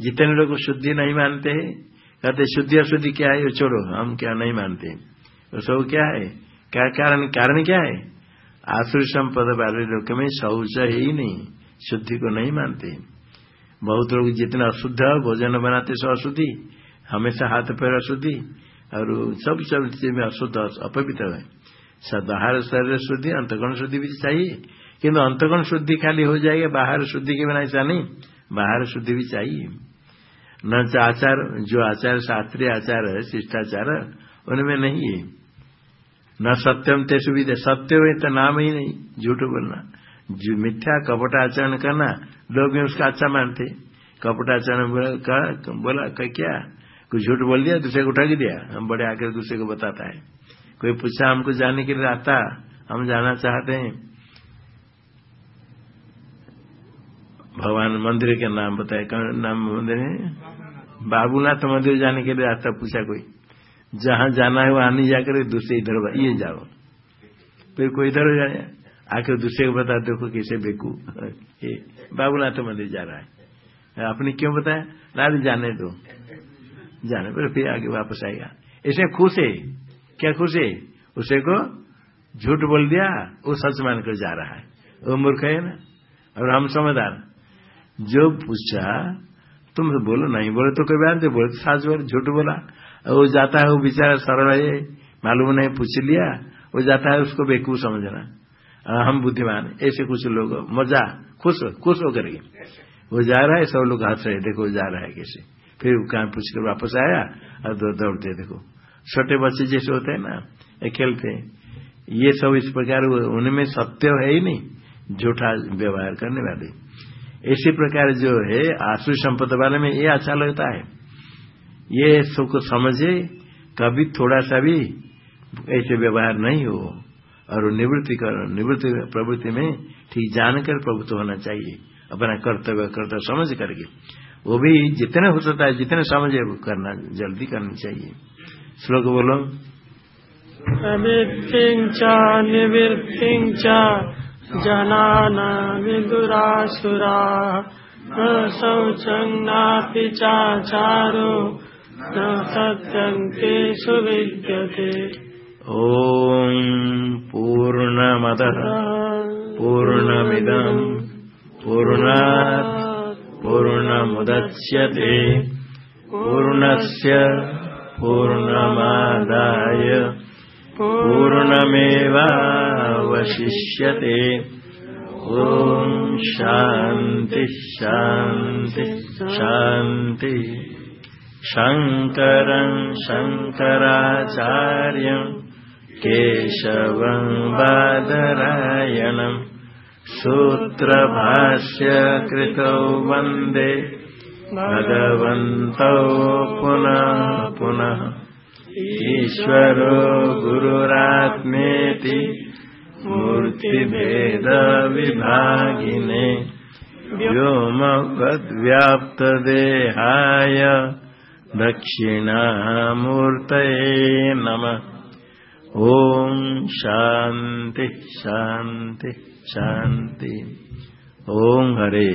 जितने लोग शुद्धि नहीं मानते हैं कहते शुद्धि अशुद्धि क्या है? छोड़ो, हम क्या नहीं मानते। वो सब क्या है? क्या कारण कारण क्या है? आसुर संपद वाले लोग में शौच ही नहीं, शुद्धि को नहीं मानते। बहुत लोग जितना अशुद्ध भोजन बनाते, सो अशुद्धि। हमेशा हाथ पैर अशुद्धि। और सब चीज़ में अशुद्ध अपवित्र है बाहर शरीर शुद्धि अंतगुण शुद्धि भी चाहिए किंतु अंतगुण शुद्धि खाली हो जाएगा बाहर शुद्धि के बिना ऐसा नहीं बाहर शुद्धि भी चाहिए न आचार जो आचार शास्त्रीय आचार है शिष्टाचार उनमें नहीं है न सत्यम ते सुविधा सत्य हो तो नाम ही नहीं झूठ बोलना जो मिथ्या कपट आचरण करना लोग भी उसका अच्छा मानते कपट आचरण बोला बोला क्या कुछ झूठ बोल दिया, दूसरे को ठग दिया, हम बड़े आकर दूसरे को बताता है। कोई पूछा हमको जाने के लिए आता, हम जाना चाहते हैं। भगवान मंदिर के नाम बताए, कौन नाम मंदिर है? बाबूनाथ मंदिर जाने के लिए रास्ता पूछा कोई। जहाँ जाना है, वहाँ नहीं जाकर दूसरे इधर ये जाओ। फिर कोई इधर जाए, आकर दूसरे को बता, देखो कैसे बेकू। बाबूनाथ मंदिर जा रहा है। आपने क्यों बताया? रात जाने दो। जाने पर फिर आगे वापस आएगा। ऐसे खुश है क्या खुश? है उसे को झूठ बोल दिया, वो सच मानकर जा रहा है। वो मूर्ख है ना? और हम समझदार। जो पूछा, तुम तो बोलो, नहीं बोले तो कोई बात नहीं बोले तो सास बोले, झूठ बोला। वो जाता है, वो बेचारा सरल है, मालूम नहीं, पूछ लिया, वो जाता है, उसको बेकू समझना। हम बुद्धिमान, ऐसे कुछ लोग, मज़ा, खुश खुश होकर वो जा रहा है, सब लोग हंस रहे देखो जा रहा है कैसे। फिर कहा पूछ कर वापस आया और दो दौड़ते देखो। छोटे बच्चे जैसे होते हैं ना, ये खेलते। ये सब इस प्रकार उनमें सत्य है ही नहीं, झूठा व्यवहार करने वाले। इसी प्रकार जो है, आसु संपद वाले में ये अच्छा लगता है। ये सुख समझे, कभी थोड़ा सा भी ऐसे व्यवहार नहीं हो, और निवृत्ति कर, निवृत्ति प्रवृत्ति में ठीक जानकर प्रभुत्व होना चाहिए, अपना कर्तव्य कर्तव्य समझ करके। वो भी जितने हो सकता है जितने समझे वो करना जल्दी करनी चाहिए। श्लोक बोलो। प्रवृत्ति निवृत्ति जनाना विदुरासुरा न शौचं नापि चाचारो न सत्यं तेषु विद्यते ॐ पूर्णमदः पूर्णमिदम् पूर्णात् पूर्णमुदच्यते पूर्णस्य पूर्णमादाय। पूर्णमेवावशिष्यते। ॐ शान्ति शान्ति शान्ति। शङ्करम् शङ्कराचार्यम् केशवम् बादरायणम्। सूत्रभाष्य कृतौ वंदे। भगवन्तौ पुनः पुनः। ईश्वरो गुरुरात्मेति मूर्तिभेदविभागिने। व्योमवद्व्याप्तदेहाय दक्षिणामूर्तये नमः। ॐ शान्ति शान्ति। शान्ति ओम हरे।